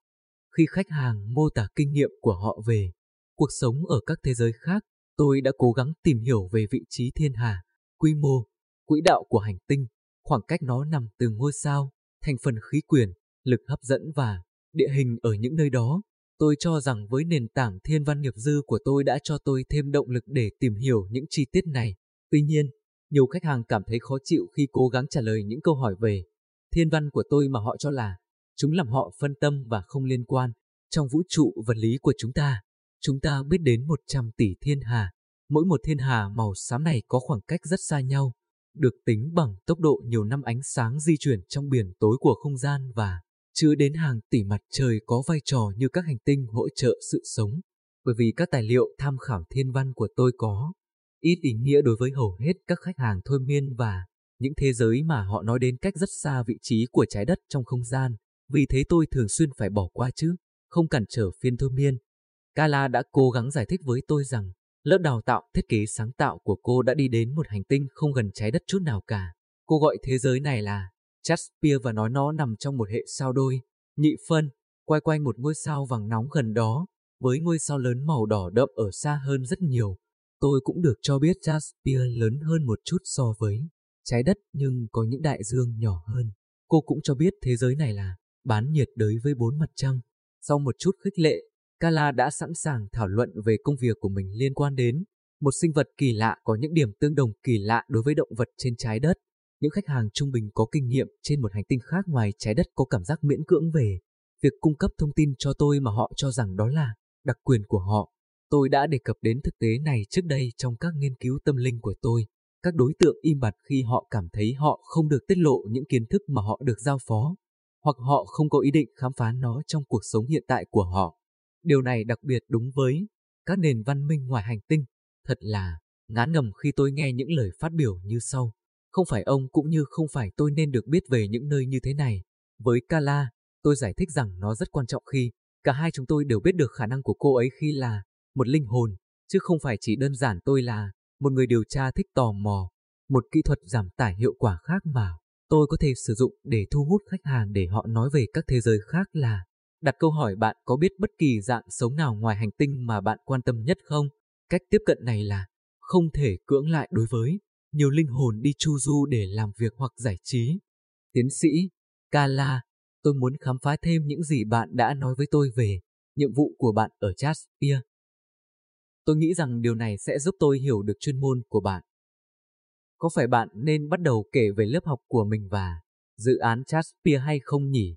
Khi khách hàng mô tả kinh nghiệm của họ về cuộc sống ở các thế giới khác, tôi đã cố gắng tìm hiểu về vị trí thiên hà, quy mô, quỹ đạo của hành tinh, khoảng cách nó nằm từ ngôi sao, thành phần khí quyển, lực hấp dẫn và địa hình ở những nơi đó. Tôi cho rằng với nền tảng thiên văn nghiệp dư của tôi đã cho tôi thêm động lực để tìm hiểu những chi tiết này. Tuy nhiên, nhiều khách hàng cảm thấy khó chịu khi cố gắng trả lời những câu hỏi về thiên văn của tôi mà họ cho là chúng làm họ phân tâm và không liên quan. Trong vũ trụ vật lý của chúng ta, chúng ta biết đến 100 tỷ thiên hà. Mỗi một thiên hà màu xám này có khoảng cách rất xa nhau, được tính bằng tốc độ nhiều năm ánh sáng di chuyển trong biển tối của không gian và chứa đến hàng tỷ mặt trời có vai trò như các hành tinh hỗ trợ sự sống. Bởi vì các tài liệu tham khảo thiên văn của tôi có ít ý nghĩa đối với hầu hết các khách hàng thôi miên và những thế giới mà họ nói đến cách rất xa vị trí của trái đất trong không gian. Vì thế tôi thường xuyên phải bỏ qua chứ, không cản trở phiên thôi miên. Kala đã cố gắng giải thích với tôi rằng lớp đào tạo thiết kế sáng tạo của cô đã đi đến một hành tinh không gần trái đất chút nào cả. Cô gọi thế giới này là Chaspia và nói nó nằm trong một hệ sao đôi, nhị phân, quay quanh một ngôi sao vàng nóng gần đó, với ngôi sao lớn màu đỏ đậm ở xa hơn rất nhiều. Tôi cũng được cho biết Chaspia lớn hơn một chút so với trái đất nhưng có những đại dương nhỏ hơn. Cô cũng cho biết thế giới này là bán nhiệt đới với bốn mặt trăng. Sau một chút khích lệ, Kala đã sẵn sàng thảo luận về công việc của mình liên quan đến một sinh vật kỳ lạ có những điểm tương đồng kỳ lạ đối với động vật trên trái đất. Những khách hàng trung bình có kinh nghiệm trên một hành tinh khác ngoài trái đất có cảm giác miễn cưỡng về việc cung cấp thông tin cho tôi mà họ cho rằng đó là đặc quyền của họ. Tôi đã đề cập đến thực tế này trước đây trong các nghiên cứu tâm linh của tôi. Các đối tượng im bặt khi họ cảm thấy họ không được tiết lộ những kiến thức mà họ được giao phó, hoặc họ không có ý định khám phá nó trong cuộc sống hiện tại của họ. Điều này đặc biệt đúng với các nền văn minh ngoài hành tinh. Thật là ngán ngầm khi tôi nghe những lời phát biểu như sau. Không phải ông cũng như không phải tôi nên được biết về những nơi như thế này. Với Kala, tôi giải thích rằng nó rất quan trọng khi cả hai chúng tôi đều biết được khả năng của cô ấy khi là một linh hồn, chứ không phải chỉ đơn giản tôi là một người điều tra thích tò mò, một kỹ thuật giảm tải hiệu quả khác mà tôi có thể sử dụng để thu hút khách hàng để họ nói về các thế giới khác là đặt câu hỏi bạn có biết bất kỳ dạng sống nào ngoài hành tinh mà bạn quan tâm nhất không? Cách tiếp cận này là không thể cưỡng lại đối với nhiều linh hồn đi chu du để làm việc hoặc giải trí. Tiến sĩ Kala, tôi muốn khám phá thêm những gì bạn đã nói với tôi về nhiệm vụ của bạn ở Jaspier. Tôi nghĩ rằng điều này sẽ giúp tôi hiểu được chuyên môn của bạn. Có phải bạn nên bắt đầu kể về lớp học của mình và dự án Jaspier hay không nhỉ?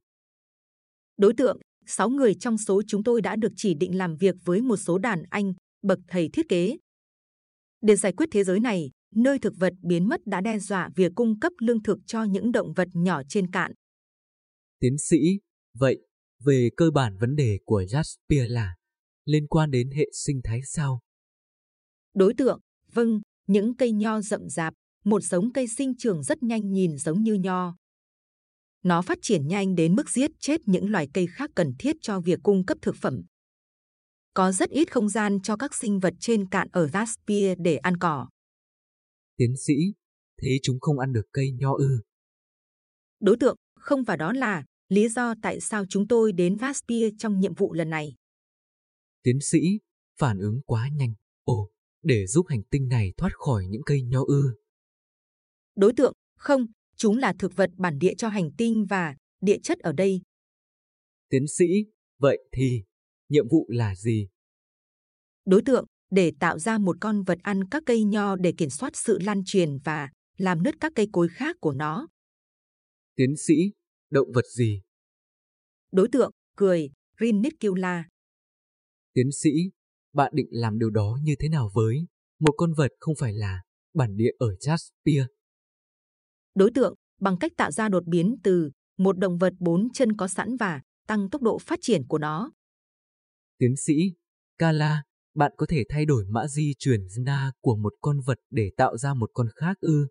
Đối tượng, 6 người trong số chúng tôi đã được chỉ định làm việc với một số đàn anh, bậc thầy thiết kế. Để giải quyết thế giới này, nơi thực vật biến mất đã đe dọa việc cung cấp lương thực cho những động vật nhỏ trên cạn. Tiến sĩ, vậy, về cơ bản vấn đề của Jaspier là liên quan đến hệ sinh thái sao? Đối tượng, vâng, những cây nho rậm rạp, một giống cây sinh trưởng rất nhanh nhìn giống như nho. Nó phát triển nhanh đến mức giết chết những loài cây khác cần thiết cho việc cung cấp thực phẩm. Có rất ít không gian cho các sinh vật trên cạn ở Jaspier để ăn cỏ. Tiến sĩ, thế chúng không ăn được cây nho ư? Đối tượng, không và đó là lý do tại sao chúng tôi đến Jaspier trong nhiệm vụ lần này. Tiến sĩ, phản ứng quá nhanh. Ồ, để giúp hành tinh này thoát khỏi những cây nho ư. Đối tượng, không, chúng là thực vật bản địa cho hành tinh và địa chất ở đây. Tiến sĩ, vậy thì nhiệm vụ là gì? Đối tượng, để tạo ra một con vật ăn các cây nho để kiểm soát sự lan truyền và làm nứt các cây cối khác của nó. Tiến sĩ, động vật gì? Đối tượng, cười, Rinicula. Tiến sĩ, bạn định làm điều đó như thế nào với một con vật không phải là bản địa ở Jaspier? Đối tượng, bằng cách tạo ra đột biến từ một động vật bốn chân có sẵn và tăng tốc độ phát triển của nó. Tiến sĩ, Kala, bạn có thể thay đổi mã di truyền DNA của một con vật để tạo ra một con khác ư?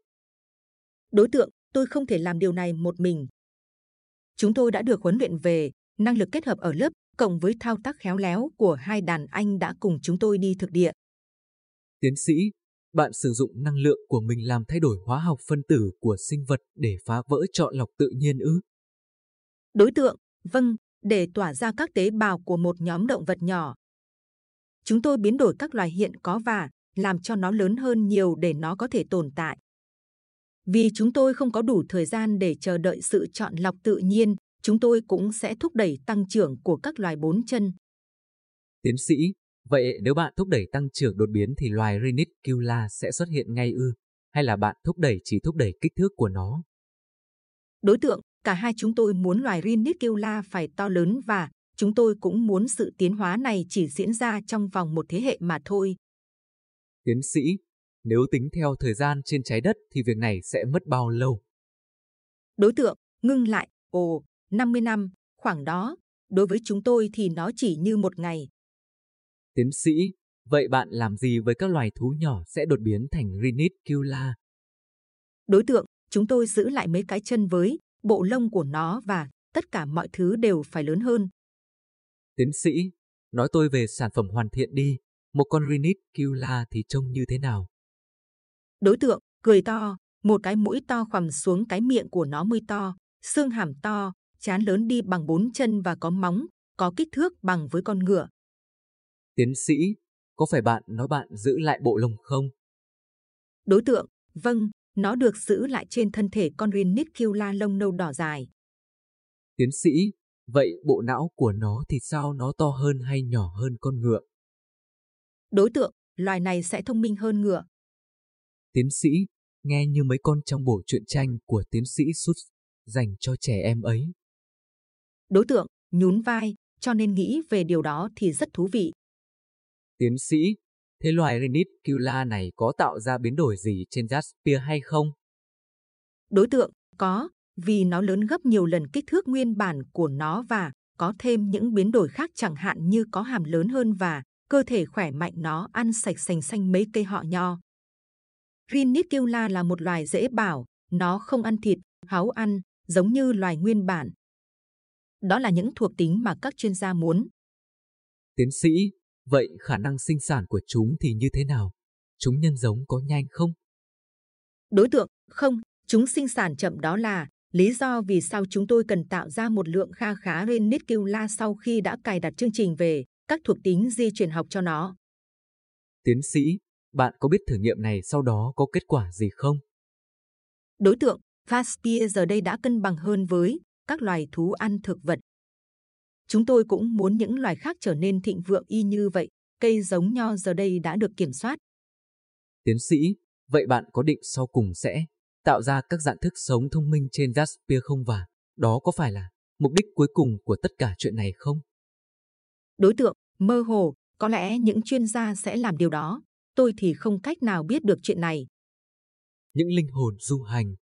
Đối tượng, tôi không thể làm điều này một mình. Chúng tôi đã được huấn luyện về năng lực kết hợp ở lớp cộng với thao tác khéo léo của hai đàn anh đã cùng chúng tôi đi thực địa. Tiến sĩ, bạn sử dụng năng lượng của mình làm thay đổi hóa học phân tử của sinh vật để phá vỡ chọn lọc tự nhiên ư? Đối tượng, vâng, để tỏa ra các tế bào của một nhóm động vật nhỏ. Chúng tôi biến đổi các loài hiện có và làm cho nó lớn hơn nhiều để nó có thể tồn tại. Vì chúng tôi không có đủ thời gian để chờ đợi sự chọn lọc tự nhiên, chúng tôi cũng sẽ thúc đẩy tăng trưởng của các loài bốn chân. Tiến sĩ, vậy nếu bạn thúc đẩy tăng trưởng đột biến thì loài Rinicula sẽ xuất hiện ngay ư? Hay là bạn thúc đẩy chỉ thúc đẩy kích thước của nó? Đối tượng, cả hai chúng tôi muốn loài Rinicula phải to lớn và chúng tôi cũng muốn sự tiến hóa này chỉ diễn ra trong vòng một thế hệ mà thôi. Tiến sĩ, nếu tính theo thời gian trên trái đất thì việc này sẽ mất bao lâu? Đối tượng, ngưng lại, ồ, 50 năm, khoảng đó. Đối với chúng tôi thì nó chỉ như một ngày. Tiến sĩ, vậy bạn làm gì với các loài thú nhỏ sẽ đột biến thành Rinicula? Đối tượng, chúng tôi giữ lại mấy cái chân với bộ lông của nó và tất cả mọi thứ đều phải lớn hơn. Tiến sĩ, nói tôi về sản phẩm hoàn thiện đi. Một con Rinicula thì trông như thế nào? Đối tượng, cười to, một cái mũi to khoằm xuống cái miệng của nó mươi to, xương hàm to, chán lớn đi bằng bốn chân và có móng, có kích thước bằng với con ngựa. Tiến sĩ, có phải bạn nói bạn giữ lại bộ lông không? Đối tượng, vâng, nó được giữ lại trên thân thể con Rinicula lông nâu đỏ dài. Tiến sĩ, vậy bộ não của nó thì sao nó to hơn hay nhỏ hơn con ngựa? Đối tượng, loài này sẽ thông minh hơn ngựa. Tiến sĩ, nghe như mấy con trong bộ truyện tranh của tiến sĩ Sút dành cho trẻ em ấy. Đối tượng, nhún vai, cho nên nghĩ về điều đó thì rất thú vị. Tiến sĩ, thế loài Rinicula này có tạo ra biến đổi gì trên Jaspier hay không? Đối tượng, có, vì nó lớn gấp nhiều lần kích thước nguyên bản của nó và có thêm những biến đổi khác chẳng hạn như có hàm lớn hơn và cơ thể khỏe mạnh nó ăn sạch sành xanh mấy cây họ nho. Rinicula là một loài dễ bảo, nó không ăn thịt, háu ăn, giống như loài nguyên bản. Đó là những thuộc tính mà các chuyên gia muốn. Tiến sĩ, vậy khả năng sinh sản của chúng thì như thế nào? Chúng nhân giống có nhanh không? Đối tượng, không, chúng sinh sản chậm đó là lý do vì sao chúng tôi cần tạo ra một lượng kha khá Renicula sau khi đã cài đặt chương trình về các thuộc tính di truyền học cho nó. Tiến sĩ, bạn có biết thử nghiệm này sau đó có kết quả gì không? Đối tượng, Vaspir giờ đây đã cân bằng hơn với các loài thú ăn thực vật. Chúng tôi cũng muốn những loài khác trở nên thịnh vượng y như vậy. Cây giống nho giờ đây đã được kiểm soát. Tiến sĩ, vậy bạn có định sau cùng sẽ tạo ra các dạng thức sống thông minh trên Jaspier không và đó có phải là mục đích cuối cùng của tất cả chuyện này không? Đối tượng, mơ hồ, có lẽ những chuyên gia sẽ làm điều đó. Tôi thì không cách nào biết được chuyện này. Những linh hồn du hành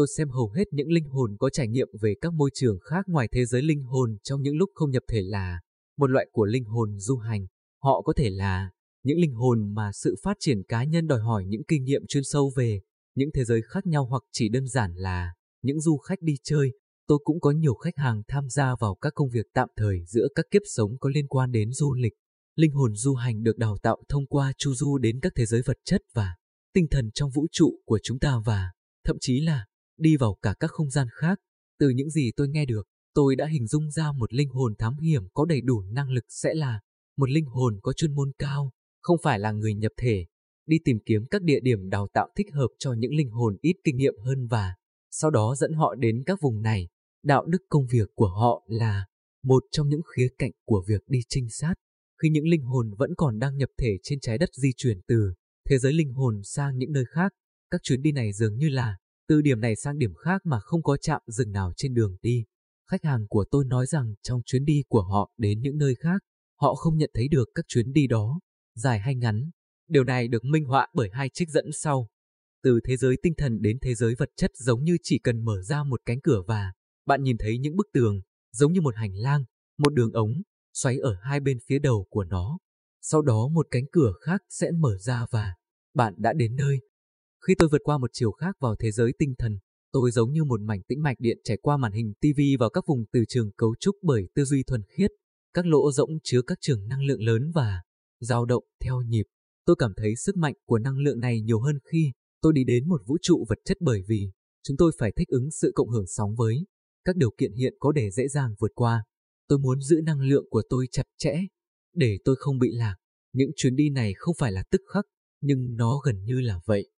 Tôi xem hầu hết những linh hồn có trải nghiệm về các môi trường khác ngoài thế giới linh hồn trong những lúc không nhập thể là một loại của linh hồn du hành. Họ có thể là những linh hồn mà sự phát triển cá nhân đòi hỏi những kinh nghiệm chuyên sâu về những thế giới khác nhau hoặc chỉ đơn giản là những du khách đi chơi. Tôi cũng có nhiều khách hàng tham gia vào các công việc tạm thời giữa các kiếp sống có liên quan đến du lịch. Linh hồn du hành được đào tạo thông qua chu du đến các thế giới vật chất và tinh thần trong vũ trụ của chúng ta và thậm chí là đi vào cả các không gian khác. Từ những gì tôi nghe được, tôi đã hình dung ra một linh hồn thám hiểm có đầy đủ năng lực sẽ là một linh hồn có chuyên môn cao, không phải là người nhập thể, đi tìm kiếm các địa điểm đào tạo thích hợp cho những linh hồn ít kinh nghiệm hơn và sau đó dẫn họ đến các vùng này. Đạo đức công việc của họ là một trong những khía cạnh của việc đi trinh sát. Khi những linh hồn vẫn còn đang nhập thể trên trái đất di chuyển từ thế giới linh hồn sang những nơi khác, các chuyến đi này dường như là từ điểm này sang điểm khác mà không có chạm dừng nào trên đường đi. Khách hàng của tôi nói rằng trong chuyến đi của họ đến những nơi khác, họ không nhận thấy được các chuyến đi đó, dài hay ngắn. Điều này được minh họa bởi hai trích dẫn sau. Từ thế giới tinh thần đến thế giới vật chất giống như chỉ cần mở ra một cánh cửa và bạn nhìn thấy những bức tường, giống như một hành lang, một đường ống, xoáy ở hai bên phía đầu của nó. Sau đó một cánh cửa khác sẽ mở ra và bạn đã đến nơi. Khi tôi vượt qua một chiều khác vào thế giới tinh thần, tôi giống như một mảnh tĩnh mạch điện trải qua màn hình TV vào các vùng từ trường cấu trúc bởi tư duy thuần khiết, các lỗ rỗng chứa các trường năng lượng lớn và dao động theo nhịp. Tôi cảm thấy sức mạnh của năng lượng này nhiều hơn khi tôi đi đến một vũ trụ vật chất bởi vì chúng tôi phải thích ứng sự cộng hưởng sóng với các điều kiện hiện có để dễ dàng vượt qua. Tôi muốn giữ năng lượng của tôi chặt chẽ, để tôi không bị lạc. Những chuyến đi này không phải là tức khắc, nhưng nó gần như là vậy.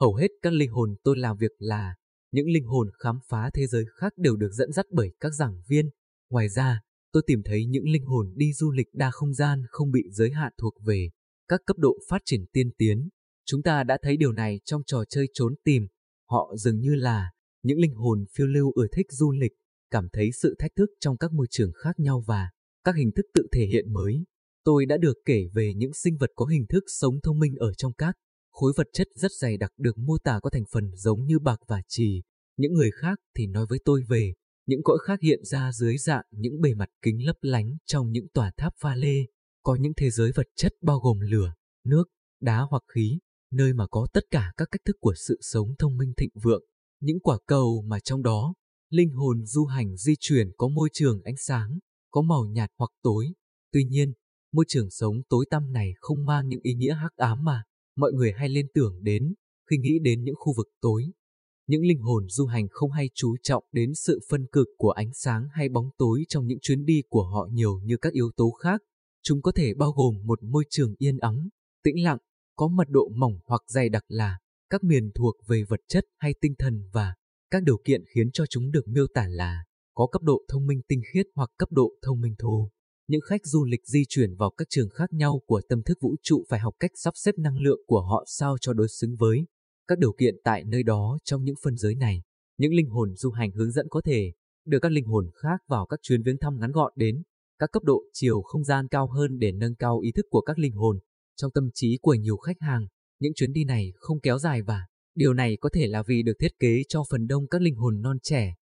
Hầu hết các linh hồn tôi làm việc là những linh hồn khám phá thế giới khác đều được dẫn dắt bởi các giảng viên. Ngoài ra, tôi tìm thấy những linh hồn đi du lịch đa không gian không bị giới hạn thuộc về các cấp độ phát triển tiên tiến. Chúng ta đã thấy điều này trong trò chơi trốn tìm. Họ dường như là những linh hồn phiêu lưu ưa thích du lịch, cảm thấy sự thách thức trong các môi trường khác nhau và các hình thức tự thể hiện mới. Tôi đã được kể về những sinh vật có hình thức sống thông minh ở trong các khối vật chất rất dày đặc được mô tả có thành phần giống như bạc và trì. Những người khác thì nói với tôi về những cõi khác hiện ra dưới dạng những bề mặt kính lấp lánh trong những tòa tháp pha lê. Có những thế giới vật chất bao gồm lửa, nước, đá hoặc khí, nơi mà có tất cả các cách thức của sự sống thông minh thịnh vượng. Những quả cầu mà trong đó, linh hồn du hành di chuyển có môi trường ánh sáng, có màu nhạt hoặc tối. Tuy nhiên, môi trường sống tối tăm này không mang những ý nghĩa hắc ám mà mọi người hay liên tưởng đến khi nghĩ đến những khu vực tối. Những linh hồn du hành không hay chú trọng đến sự phân cực của ánh sáng hay bóng tối trong những chuyến đi của họ nhiều như các yếu tố khác. Chúng có thể bao gồm một môi trường yên ắng, tĩnh lặng, có mật độ mỏng hoặc dày đặc là các miền thuộc về vật chất hay tinh thần và các điều kiện khiến cho chúng được miêu tả là có cấp độ thông minh tinh khiết hoặc cấp độ thông minh thô. Những khách du lịch di chuyển vào các trường khác nhau của tâm thức vũ trụ phải học cách sắp xếp năng lượng của họ sao cho đối xứng với các điều kiện tại nơi đó trong những phân giới này. Những linh hồn du hành hướng dẫn có thể đưa các linh hồn khác vào các chuyến viếng thăm ngắn gọn đến các cấp độ chiều không gian cao hơn để nâng cao ý thức của các linh hồn. Trong tâm trí của nhiều khách hàng, những chuyến đi này không kéo dài và điều này có thể là vì được thiết kế cho phần đông các linh hồn non trẻ.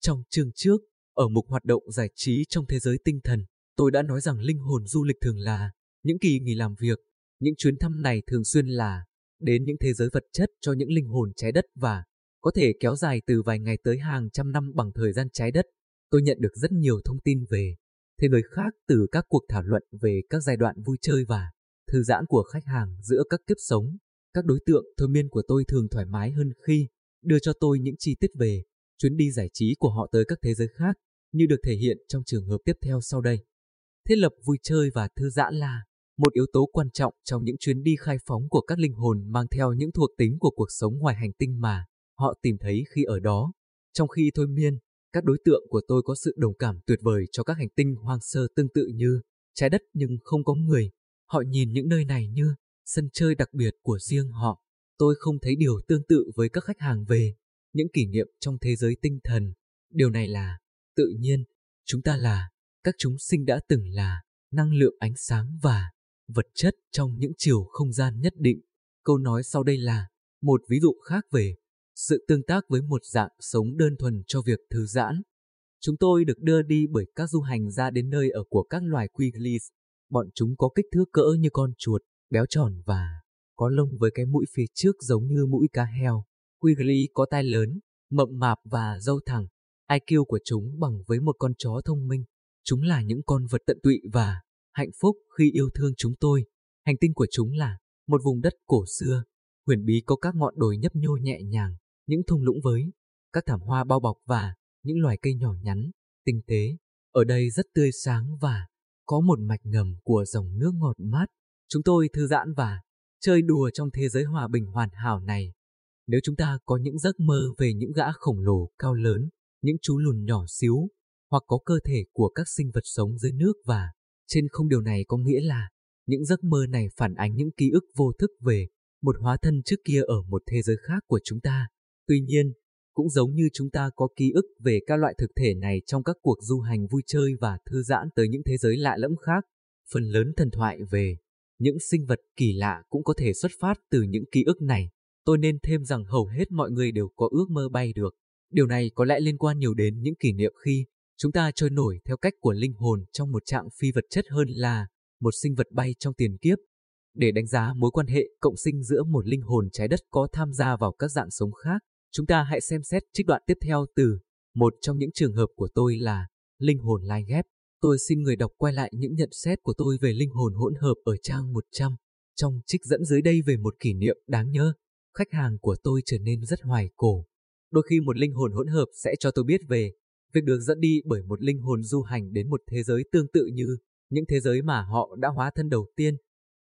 Trong chương trước, ở mục hoạt động giải trí trong thế giới tinh thần, Tôi đã nói rằng linh hồn du lịch thường là những kỳ nghỉ làm việc, những chuyến thăm này thường xuyên là đến những thế giới vật chất cho những linh hồn trái đất và có thể kéo dài từ vài ngày tới hàng trăm năm bằng thời gian trái đất. tôi nhận được rất nhiều thông tin về thế giới khác từ các cuộc thảo luận về các giai đoạn vui chơi và thư giãn của khách hàng giữa các kiếp sống. Các đối tượng thôi miên của tôi thường thoải mái hơn khi đưa cho tôi những chi tiết về chuyến đi giải trí của họ tới các thế giới khác, như được thể hiện trong trường hợp tiếp theo sau đây. Thiết lập vui chơi và thư giãn là một yếu tố quan trọng trong những chuyến đi khai phóng của các linh hồn mang theo những thuộc tính của cuộc sống ngoài hành tinh mà họ tìm thấy khi ở đó. Trong khi thôi miên, các đối tượng của tôi có sự đồng cảm tuyệt vời cho các hành tinh hoang sơ tương tự như trái đất nhưng không có người. Họ nhìn những nơi này như sân chơi đặc biệt của riêng họ. Tôi không thấy điều tương tự với các khách hàng về những kỷ niệm trong thế giới tinh thần. Điều này là tự nhiên, chúng ta là các chúng sinh đã từng là năng lượng ánh sáng và vật chất trong những chiều không gian nhất định. Câu nói sau đây là một ví dụ khác về sự tương tác với một dạng sống đơn thuần cho việc thư giãn. Chúng tôi được đưa đi bởi các du hành ra đến nơi ở của các loài Quigley's. Bọn chúng có kích thước cỡ như con chuột, béo tròn và có lông với cái mũi phía trước giống như mũi cá heo. Quigley có tai lớn, mậm mạp và râu thẳng. IQ của chúng bằng với một con chó thông minh. Chúng là những con vật tận tụy và hạnh phúc khi yêu thương chúng tôi. Hành tinh của chúng là một vùng đất cổ xưa, huyền bí có các ngọn đồi nhấp nhô nhẹ nhàng, những thung lũng với các thảm hoa bao bọc và những loài cây nhỏ nhắn, tinh tế. Ở đây rất tươi sáng và có một mạch ngầm của dòng nước ngọt mát. Chúng tôi thư giãn và chơi đùa trong thế giới hòa bình hoàn hảo này. Nếu chúng ta có những giấc mơ về những gã khổng lồ cao lớn, những chú lùn nhỏ xíu, hoặc có cơ thể của các sinh vật sống dưới nước và trên không điều này có nghĩa là những giấc mơ này phản ánh những ký ức vô thức về một hóa thân trước kia ở một thế giới khác của chúng ta. Tuy nhiên, cũng giống như chúng ta có ký ức về các loại thực thể này trong các cuộc du hành vui chơi và thư giãn tới những thế giới lạ lẫm khác, phần lớn thần thoại về những sinh vật kỳ lạ cũng có thể xuất phát từ những ký ức này. Tôi nên thêm rằng hầu hết mọi người đều có ước mơ bay được. Điều này có lẽ liên quan nhiều đến những kỷ niệm khi chúng ta trôi nổi theo cách của linh hồn trong một trạng phi vật chất hơn là một sinh vật bay trong tiền kiếp. Để đánh giá mối quan hệ cộng sinh giữa một linh hồn trái đất có tham gia vào các dạng sống khác, chúng ta hãy xem xét trích đoạn tiếp theo từ một trong những trường hợp của tôi là linh hồn lai ghép. Tôi xin người đọc quay lại những nhận xét của tôi về linh hồn hỗn hợp ở trang 100. Trong trích dẫn dưới đây về một kỷ niệm đáng nhớ, khách hàng của tôi trở nên rất hoài cổ. Đôi khi một linh hồn hỗn hợp sẽ cho tôi biết về việc được dẫn đi bởi một linh hồn du hành đến một thế giới tương tự như những thế giới mà họ đã hóa thân đầu tiên.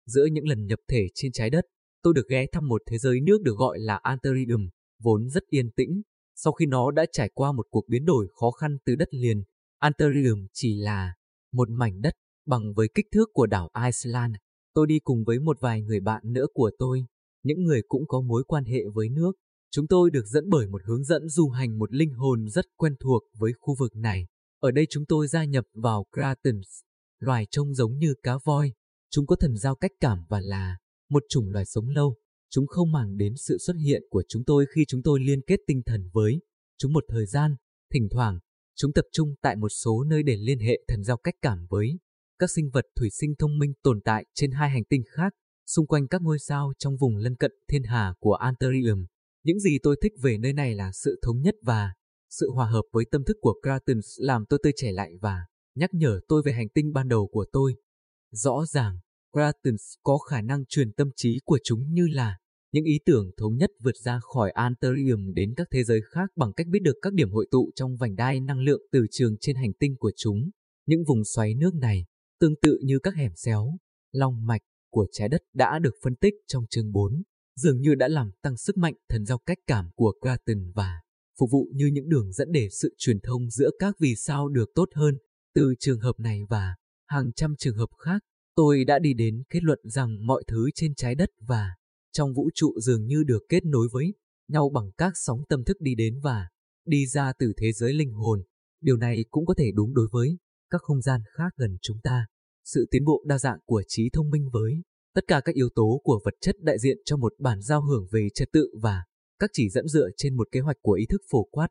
Giữa những lần nhập thể trên trái đất, tôi được ghé thăm một thế giới nước được gọi là Antaridum, vốn rất yên tĩnh. Sau khi nó đã trải qua một cuộc biến đổi khó khăn từ đất liền, Antaridum chỉ là một mảnh đất bằng với kích thước của đảo Iceland. Tôi đi cùng với một vài người bạn nữa của tôi, những người cũng có mối quan hệ với nước. Chúng tôi được dẫn bởi một hướng dẫn du hành một linh hồn rất quen thuộc với khu vực này. Ở đây chúng tôi gia nhập vào Kratens, loài trông giống như cá voi. Chúng có thần giao cách cảm và là một chủng loài sống lâu. Chúng không màng đến sự xuất hiện của chúng tôi khi chúng tôi liên kết tinh thần với chúng một thời gian. Thỉnh thoảng, chúng tập trung tại một số nơi để liên hệ thần giao cách cảm với các sinh vật thủy sinh thông minh tồn tại trên hai hành tinh khác, xung quanh các ngôi sao trong vùng lân cận thiên hà của Anterium. Những gì tôi thích về nơi này là sự thống nhất và sự hòa hợp với tâm thức của Kratens làm tôi tươi trẻ lại và nhắc nhở tôi về hành tinh ban đầu của tôi. Rõ ràng, Kratens có khả năng truyền tâm trí của chúng như là những ý tưởng thống nhất vượt ra khỏi Anterium đến các thế giới khác bằng cách biết được các điểm hội tụ trong vành đai năng lượng từ trường trên hành tinh của chúng. Những vùng xoáy nước này, tương tự như các hẻm xéo, long mạch của trái đất đã được phân tích trong chương 4 dường như đã làm tăng sức mạnh thần giao cách cảm của Kraton và phục vụ như những đường dẫn để sự truyền thông giữa các vì sao được tốt hơn. Từ trường hợp này và hàng trăm trường hợp khác, tôi đã đi đến kết luận rằng mọi thứ trên trái đất và trong vũ trụ dường như được kết nối với nhau bằng các sóng tâm thức đi đến và đi ra từ thế giới linh hồn. Điều này cũng có thể đúng đối với các không gian khác gần chúng ta. Sự tiến bộ đa dạng của trí thông minh với Tất cả các yếu tố của vật chất đại diện cho một bản giao hưởng về trật tự và các chỉ dẫn dựa trên một kế hoạch của ý thức phổ quát.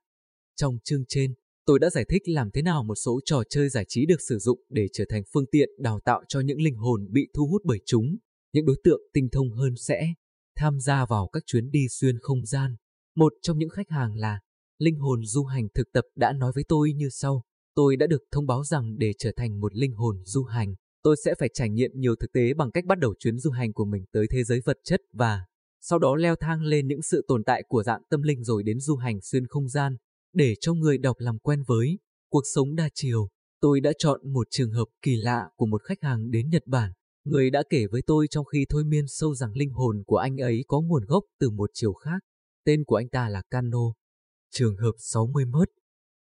Trong chương trên, tôi đã giải thích làm thế nào một số trò chơi giải trí được sử dụng để trở thành phương tiện đào tạo cho những linh hồn bị thu hút bởi chúng. Những đối tượng tinh thông hơn sẽ tham gia vào các chuyến đi xuyên không gian. Một trong những khách hàng là linh hồn du hành thực tập đã nói với tôi như sau. tôi đã được thông báo rằng để trở thành một linh hồn du hành, tôi sẽ phải trải nghiệm nhiều thực tế bằng cách bắt đầu chuyến du hành của mình tới thế giới vật chất và sau đó leo thang lên những sự tồn tại của dạng tâm linh rồi đến du hành xuyên không gian, để cho người đọc làm quen với cuộc sống đa chiều. Tôi đã chọn một trường hợp kỳ lạ của một khách hàng đến Nhật Bản. Người đã kể với tôi trong khi thôi miên sâu rằng linh hồn của anh ấy có nguồn gốc từ một chiều khác. Tên của anh ta là Kano. Trường hợp 61.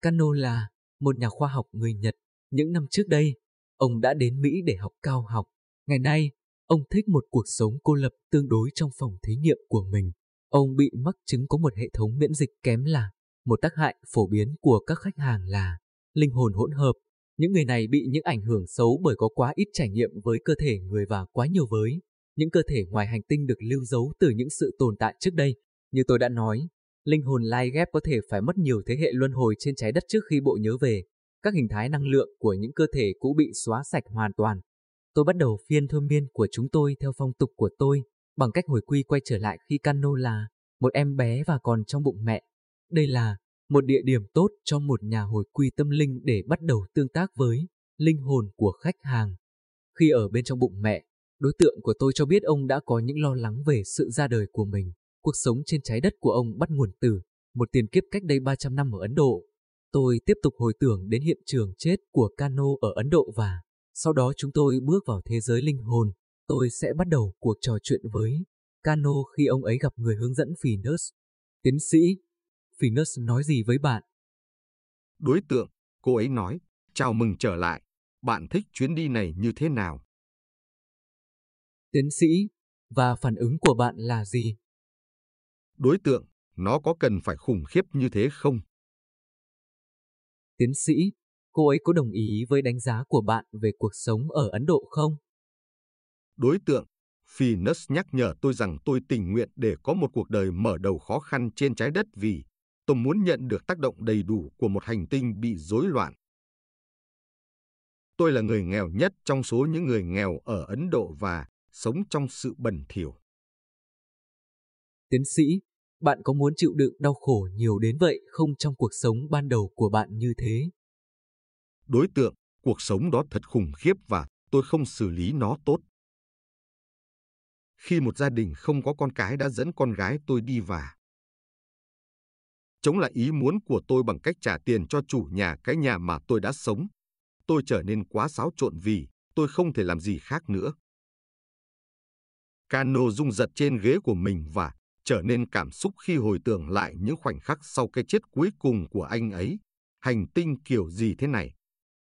Kano là một nhà khoa học người Nhật. Những năm trước đây, ông đã đến Mỹ để học cao học. Ngày nay, ông thích một cuộc sống cô lập tương đối trong phòng thí nghiệm của mình. Ông bị mắc chứng có một hệ thống miễn dịch kém là một tác hại phổ biến của các khách hàng là linh hồn hỗn hợp. Những người này bị những ảnh hưởng xấu bởi có quá ít trải nghiệm với cơ thể người và quá nhiều với những cơ thể ngoài hành tinh được lưu giấu từ những sự tồn tại trước đây. Như tôi đã nói, linh hồn lai ghép có thể phải mất nhiều thế hệ luân hồi trên trái đất trước khi bộ nhớ về. Các hình thái năng lượng của những cơ thể cũ bị xóa sạch hoàn toàn. Tôi bắt đầu phiên thơm miên của chúng tôi theo phong tục của tôi, bằng cách hồi quy quay trở lại khi Cano là một em bé và còn trong bụng mẹ. Đây là một địa điểm tốt cho một nhà hồi quy tâm linh để bắt đầu tương tác với linh hồn của khách hàng. Khi ở bên trong bụng mẹ, đối tượng của tôi cho biết ông đã có những lo lắng về sự ra đời của mình. Cuộc sống trên trái đất của ông bắt nguồn từ một tiền kiếp cách đây 300 năm ở Ấn Độ. Tôi tiếp tục hồi tưởng đến hiện trường chết của Cano ở Ấn Độ và sau đó chúng tôi bước vào thế giới linh hồn. Tôi sẽ bắt đầu cuộc trò chuyện với Cano khi ông ấy gặp người hướng dẫn Phineas. Tiến sĩ, Phineas nói gì với bạn? Đối tượng, cô ấy nói, chào mừng trở lại. Bạn thích chuyến đi này như thế nào? Tiến sĩ, và phản ứng của bạn là gì? Đối tượng, nó có cần phải khủng khiếp như thế không? Tiến sĩ, cô ấy có đồng ý với đánh giá của bạn về cuộc sống ở Ấn Độ không? Đối tượng, Phineas nhắc nhở tôi rằng tôi tình nguyện để có một cuộc đời mở đầu khó khăn trên trái đất vì tôi muốn nhận được tác động đầy đủ của một hành tinh bị rối loạn. Tôi là người nghèo nhất trong số những người nghèo ở Ấn Độ và sống trong sự bẩn thỉu. Tiến sĩ, bạn có muốn chịu đựng đau khổ nhiều đến vậy không trong cuộc sống ban đầu của bạn như thế? Đối tượng, cuộc sống đó thật khủng khiếp và tôi không xử lý nó tốt. Khi một gia đình không có con cái đã dẫn con gái tôi đi và chống lại ý muốn của tôi bằng cách trả tiền cho chủ nhà cái nhà mà tôi đã sống. Tôi trở nên quá xáo trộn vì tôi không thể làm gì khác nữa. Cano rung giật trên ghế của mình và trở nên cảm xúc khi hồi tưởng lại những khoảnh khắc sau cái chết cuối cùng của anh ấy. Hành tinh kiểu gì thế này?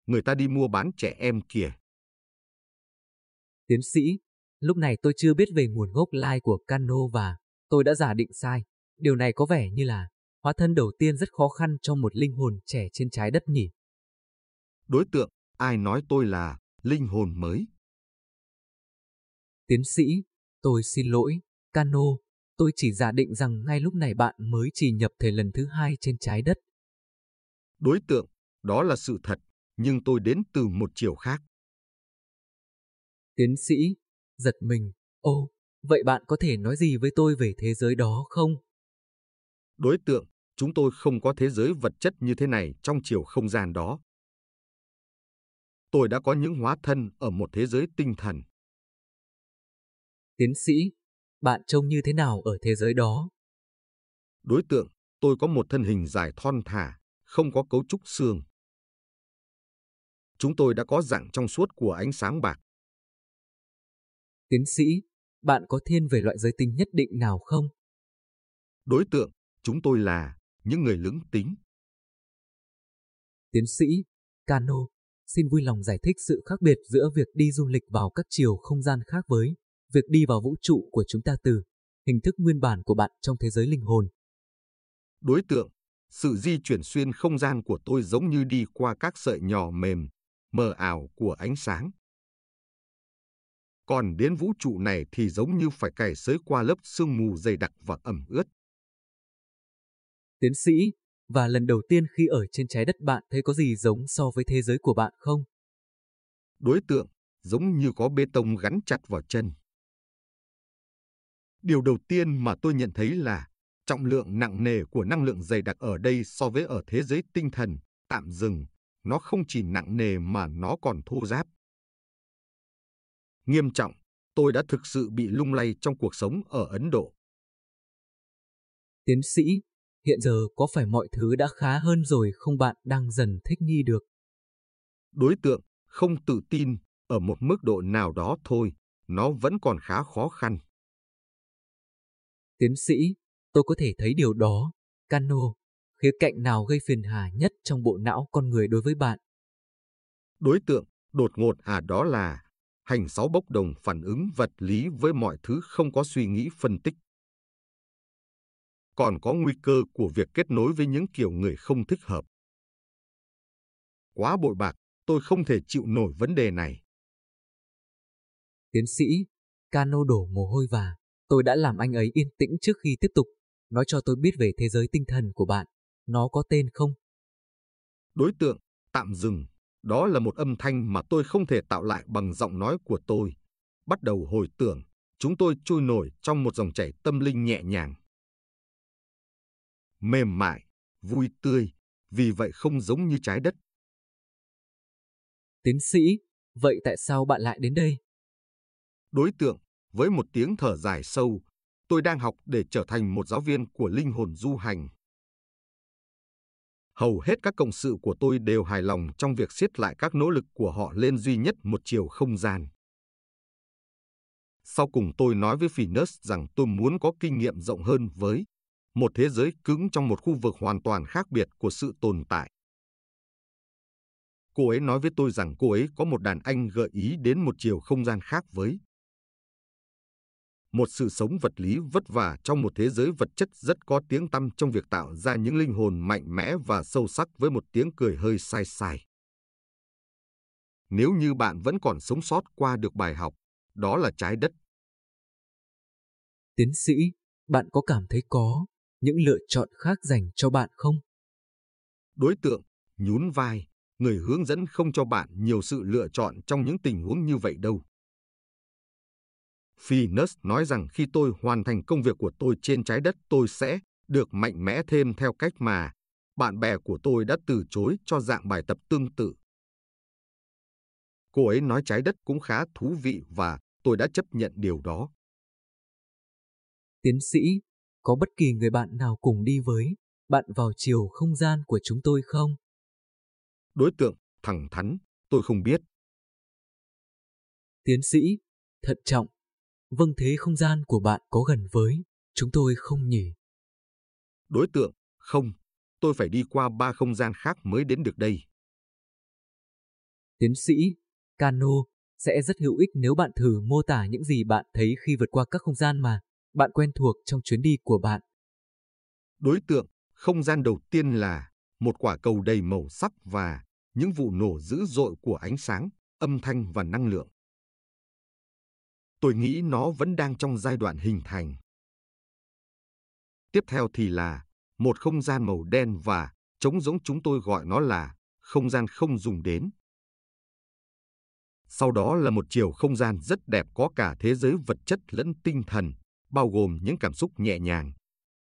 Người ta đi mua bán trẻ em kìa. Tiến sĩ, lúc này tôi chưa biết về nguồn gốc lai của Cano và tôi đã giả định sai. Điều này có vẻ như là hóa thân đầu tiên rất khó khăn cho một linh hồn trẻ trên trái đất nhỉ. Đối tượng, ai nói tôi là linh hồn mới? Tiến sĩ, tôi xin lỗi, Cano, tôi chỉ giả định rằng ngay lúc này bạn mới chỉ nhập thể lần thứ hai trên trái đất. Đối tượng, đó là sự thật, nhưng tôi đến từ một chiều khác. Tiến sĩ, giật mình, ô, vậy bạn có thể nói gì với tôi về thế giới đó không? Đối tượng, chúng tôi không có thế giới vật chất như thế này trong chiều không gian đó. Tôi đã có những hóa thân ở một thế giới tinh thần. Tiến sĩ, bạn trông như thế nào ở thế giới đó? Đối tượng, tôi có một thân hình dài thon thả, không có cấu trúc xương. Chúng tôi đã có dạng trong suốt của ánh sáng bạc. Tiến sĩ, bạn có thiên về loại giới tính nhất định nào không? Đối tượng, chúng tôi là những người lưỡng tính. Tiến sĩ, Cano, xin vui lòng giải thích sự khác biệt giữa việc đi du lịch vào các chiều không gian khác với việc đi vào vũ trụ của chúng ta từ hình thức nguyên bản của bạn trong thế giới linh hồn. Đối tượng, sự di chuyển xuyên không gian của tôi giống như đi qua các sợi nhỏ mềm, mờ ảo của ánh sáng. Còn đến vũ trụ này thì giống như phải cày xới qua lớp sương mù dày đặc và ẩm ướt. Tiến sĩ, và lần đầu tiên khi ở trên trái đất bạn thấy có gì giống so với thế giới của bạn không? Đối tượng, giống như có bê tông gắn chặt vào chân. Điều đầu tiên mà tôi nhận thấy là trọng lượng nặng nề của năng lượng dày đặc ở đây so với ở thế giới tinh thần, tạm dừng, nó không chỉ nặng nề mà nó còn thô ráp. Nghiêm trọng, tôi đã thực sự bị lung lay trong cuộc sống ở Ấn Độ. Tiến sĩ, hiện giờ có phải mọi thứ đã khá hơn rồi không bạn đang dần thích nghi được? Đối tượng không tự tin ở một mức độ nào đó thôi, nó vẫn còn khá khó khăn. Tiến sĩ, tôi có thể thấy điều đó. Cano, khía cạnh nào gây phiền hà nhất trong bộ não con người đối với bạn? Đối tượng đột ngột à đó là hành sáu bốc đồng phản ứng vật lý với mọi thứ không có suy nghĩ phân tích. Còn có nguy cơ của việc kết nối với những kiểu người không thích hợp. Quá bội bạc, tôi không thể chịu nổi vấn đề này. Tiến sĩ, Cano đổ mồ hôi và tôi đã làm anh ấy yên tĩnh trước khi tiếp tục. Nói cho tôi biết về thế giới tinh thần của bạn. Nó có tên không? Đối tượng, tạm dừng. Đó là một âm thanh mà tôi không thể tạo lại bằng giọng nói của tôi. Bắt đầu hồi tưởng, chúng tôi trôi nổi trong một dòng chảy tâm linh nhẹ nhàng. Mềm mại, vui tươi, vì vậy không giống như trái đất. Tiến sĩ, vậy tại sao bạn lại đến đây? Đối tượng, với một tiếng thở dài sâu, tôi đang học để trở thành một giáo viên của linh hồn du hành. Hầu hết các cộng sự của tôi đều hài lòng trong việc siết lại các nỗ lực của họ lên duy nhất một chiều không gian. Sau cùng tôi nói với Phineas rằng tôi muốn có kinh nghiệm rộng hơn với một thế giới cứng trong một khu vực hoàn toàn khác biệt của sự tồn tại. Cô ấy nói với tôi rằng cô ấy có một đàn anh gợi ý đến một chiều không gian khác với một sự sống vật lý vất vả trong một thế giới vật chất rất có tiếng tăm trong việc tạo ra những linh hồn mạnh mẽ và sâu sắc với một tiếng cười hơi sai sai. Nếu như bạn vẫn còn sống sót qua được bài học, đó là trái đất. Tiến sĩ, bạn có cảm thấy có những lựa chọn khác dành cho bạn không? Đối tượng, nhún vai, người hướng dẫn không cho bạn nhiều sự lựa chọn trong những tình huống như vậy đâu. Phineas nói rằng khi tôi hoàn thành công việc của tôi trên trái đất tôi sẽ được mạnh mẽ thêm theo cách mà bạn bè của tôi đã từ chối cho dạng bài tập tương tự. Cô ấy nói trái đất cũng khá thú vị và tôi đã chấp nhận điều đó. Tiến sĩ, có bất kỳ người bạn nào cùng đi với bạn vào chiều không gian của chúng tôi không? Đối tượng, thẳng thắn, tôi không biết. Tiến sĩ, thận trọng, Vâng thế không gian của bạn có gần với chúng tôi không nhỉ? Đối tượng, không. Tôi phải đi qua ba không gian khác mới đến được đây. Tiến sĩ, Cano, sẽ rất hữu ích nếu bạn thử mô tả những gì bạn thấy khi vượt qua các không gian mà bạn quen thuộc trong chuyến đi của bạn. Đối tượng, không gian đầu tiên là một quả cầu đầy màu sắc và những vụ nổ dữ dội của ánh sáng, âm thanh và năng lượng. Tôi nghĩ nó vẫn đang trong giai đoạn hình thành. Tiếp theo thì là một không gian màu đen và trống giống chúng tôi gọi nó là không gian không dùng đến. Sau đó là một chiều không gian rất đẹp có cả thế giới vật chất lẫn tinh thần, bao gồm những cảm xúc nhẹ nhàng,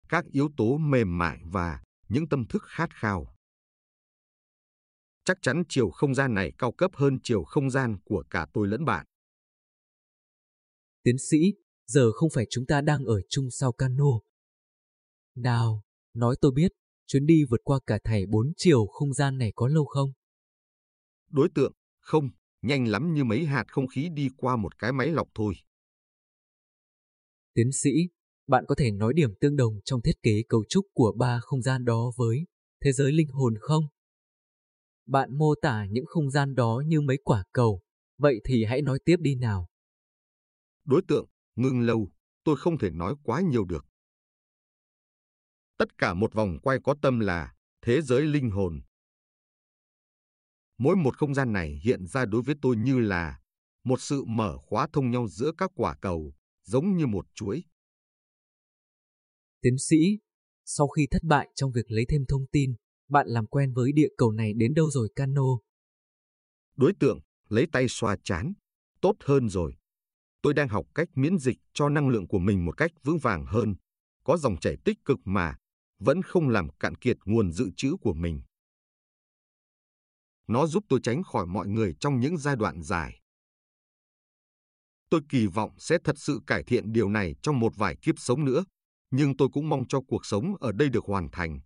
các yếu tố mềm mại và những tâm thức khát khao. Chắc chắn chiều không gian này cao cấp hơn chiều không gian của cả tôi lẫn bạn. Tiến sĩ, giờ không phải chúng ta đang ở chung sao cano. Nào, nói tôi biết, chuyến đi vượt qua cả thảy bốn chiều không gian này có lâu không? Đối tượng, không, nhanh lắm như mấy hạt không khí đi qua một cái máy lọc thôi. Tiến sĩ, bạn có thể nói điểm tương đồng trong thiết kế cấu trúc của ba không gian đó với thế giới linh hồn không? Bạn mô tả những không gian đó như mấy quả cầu, vậy thì hãy nói tiếp đi nào. Đối tượng, ngưng lâu, tôi không thể nói quá nhiều được. Tất cả một vòng quay có tâm là thế giới linh hồn. Mỗi một không gian này hiện ra đối với tôi như là một sự mở khóa thông nhau giữa các quả cầu, giống như một chuỗi. Tiến sĩ, sau khi thất bại trong việc lấy thêm thông tin, bạn làm quen với địa cầu này đến đâu rồi Cano? Đối tượng, lấy tay xoa chán. Tốt hơn rồi tôi đang học cách miễn dịch cho năng lượng của mình một cách vững vàng hơn, có dòng chảy tích cực mà vẫn không làm cạn kiệt nguồn dự trữ của mình. Nó giúp tôi tránh khỏi mọi người trong những giai đoạn dài. Tôi kỳ vọng sẽ thật sự cải thiện điều này trong một vài kiếp sống nữa, nhưng tôi cũng mong cho cuộc sống ở đây được hoàn thành.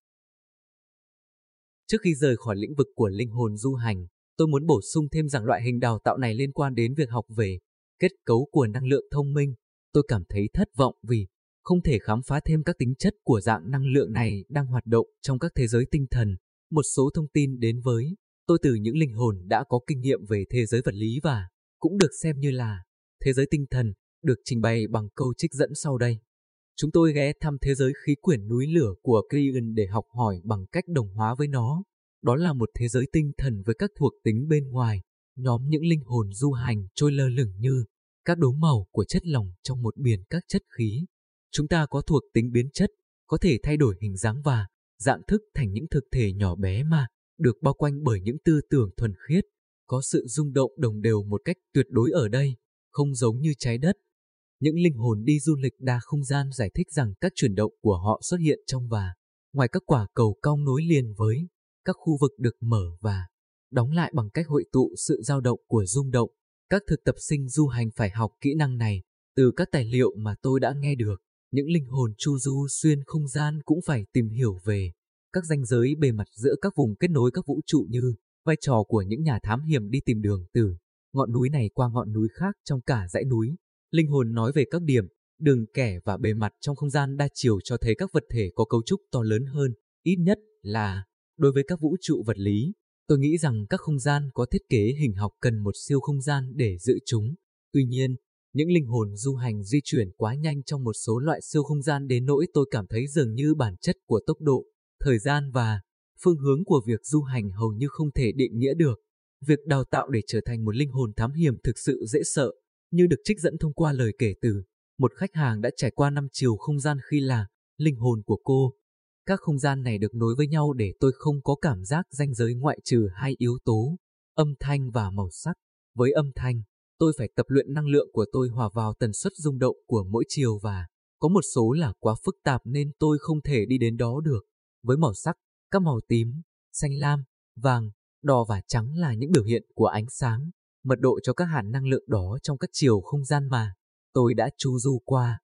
Trước khi rời khỏi lĩnh vực của linh hồn du hành, tôi muốn bổ sung thêm rằng loại hình đào tạo này liên quan đến việc học về kết cấu của năng lượng thông minh. Tôi cảm thấy thất vọng vì không thể khám phá thêm các tính chất của dạng năng lượng này đang hoạt động trong các thế giới tinh thần. Một số thông tin đến với tôi từ những linh hồn đã có kinh nghiệm về thế giới vật lý và cũng được xem như là thế giới tinh thần, được trình bày bằng câu trích dẫn sau đây. Chúng tôi ghé thăm thế giới khí quyển núi lửa của Krian để học hỏi bằng cách đồng hóa với nó. Đó là một thế giới tinh thần với các thuộc tính bên ngoài, nhóm những linh hồn du hành trôi lơ lửng như các đố màu của chất lỏng trong một biển các chất khí. Chúng ta có thuộc tính biến chất, có thể thay đổi hình dáng và dạng thức thành những thực thể nhỏ bé mà được bao quanh bởi những tư tưởng thuần khiết, có sự rung động đồng đều một cách tuyệt đối ở đây, không giống như trái đất. Những linh hồn đi du lịch đa không gian giải thích rằng các chuyển động của họ xuất hiện trong và ngoài các quả cầu cong nối liền với các khu vực được mở và đóng lại bằng cách hội tụ sự dao động của rung động. Các thực tập sinh du hành phải học kỹ năng này từ các tài liệu mà tôi đã nghe được. Những linh hồn chu du xuyên không gian cũng phải tìm hiểu về các ranh giới bề mặt giữa các vùng kết nối các vũ trụ như vai trò của những nhà thám hiểm đi tìm đường từ ngọn núi này qua ngọn núi khác trong cả dãy núi. Linh hồn nói về các điểm, đường kẻ và bề mặt trong không gian đa chiều cho thấy các vật thể có cấu trúc to lớn hơn, ít nhất là đối với các vũ trụ vật lý. Tôi nghĩ rằng các không gian có thiết kế hình học cần một siêu không gian để giữ chúng. Tuy nhiên, những linh hồn du hành di chuyển quá nhanh trong một số loại siêu không gian đến nỗi tôi cảm thấy dường như bản chất của tốc độ, thời gian và phương hướng của việc du hành hầu như không thể định nghĩa được. Việc đào tạo để trở thành một linh hồn thám hiểm thực sự dễ sợ, như được trích dẫn thông qua lời kể từ một khách hàng đã trải qua năm chiều không gian khi là linh hồn của cô. Các không gian này được nối với nhau để tôi không có cảm giác ranh giới ngoại trừ hai yếu tố, âm thanh và màu sắc. Với âm thanh, tôi phải tập luyện năng lượng của tôi hòa vào tần suất rung động của mỗi chiều và có một số là quá phức tạp nên tôi không thể đi đến đó được. Với màu sắc, các màu tím, xanh lam, vàng, đỏ và trắng là những biểu hiện của ánh sáng, mật độ cho các hạt năng lượng đó trong các chiều không gian mà tôi đã chu du qua.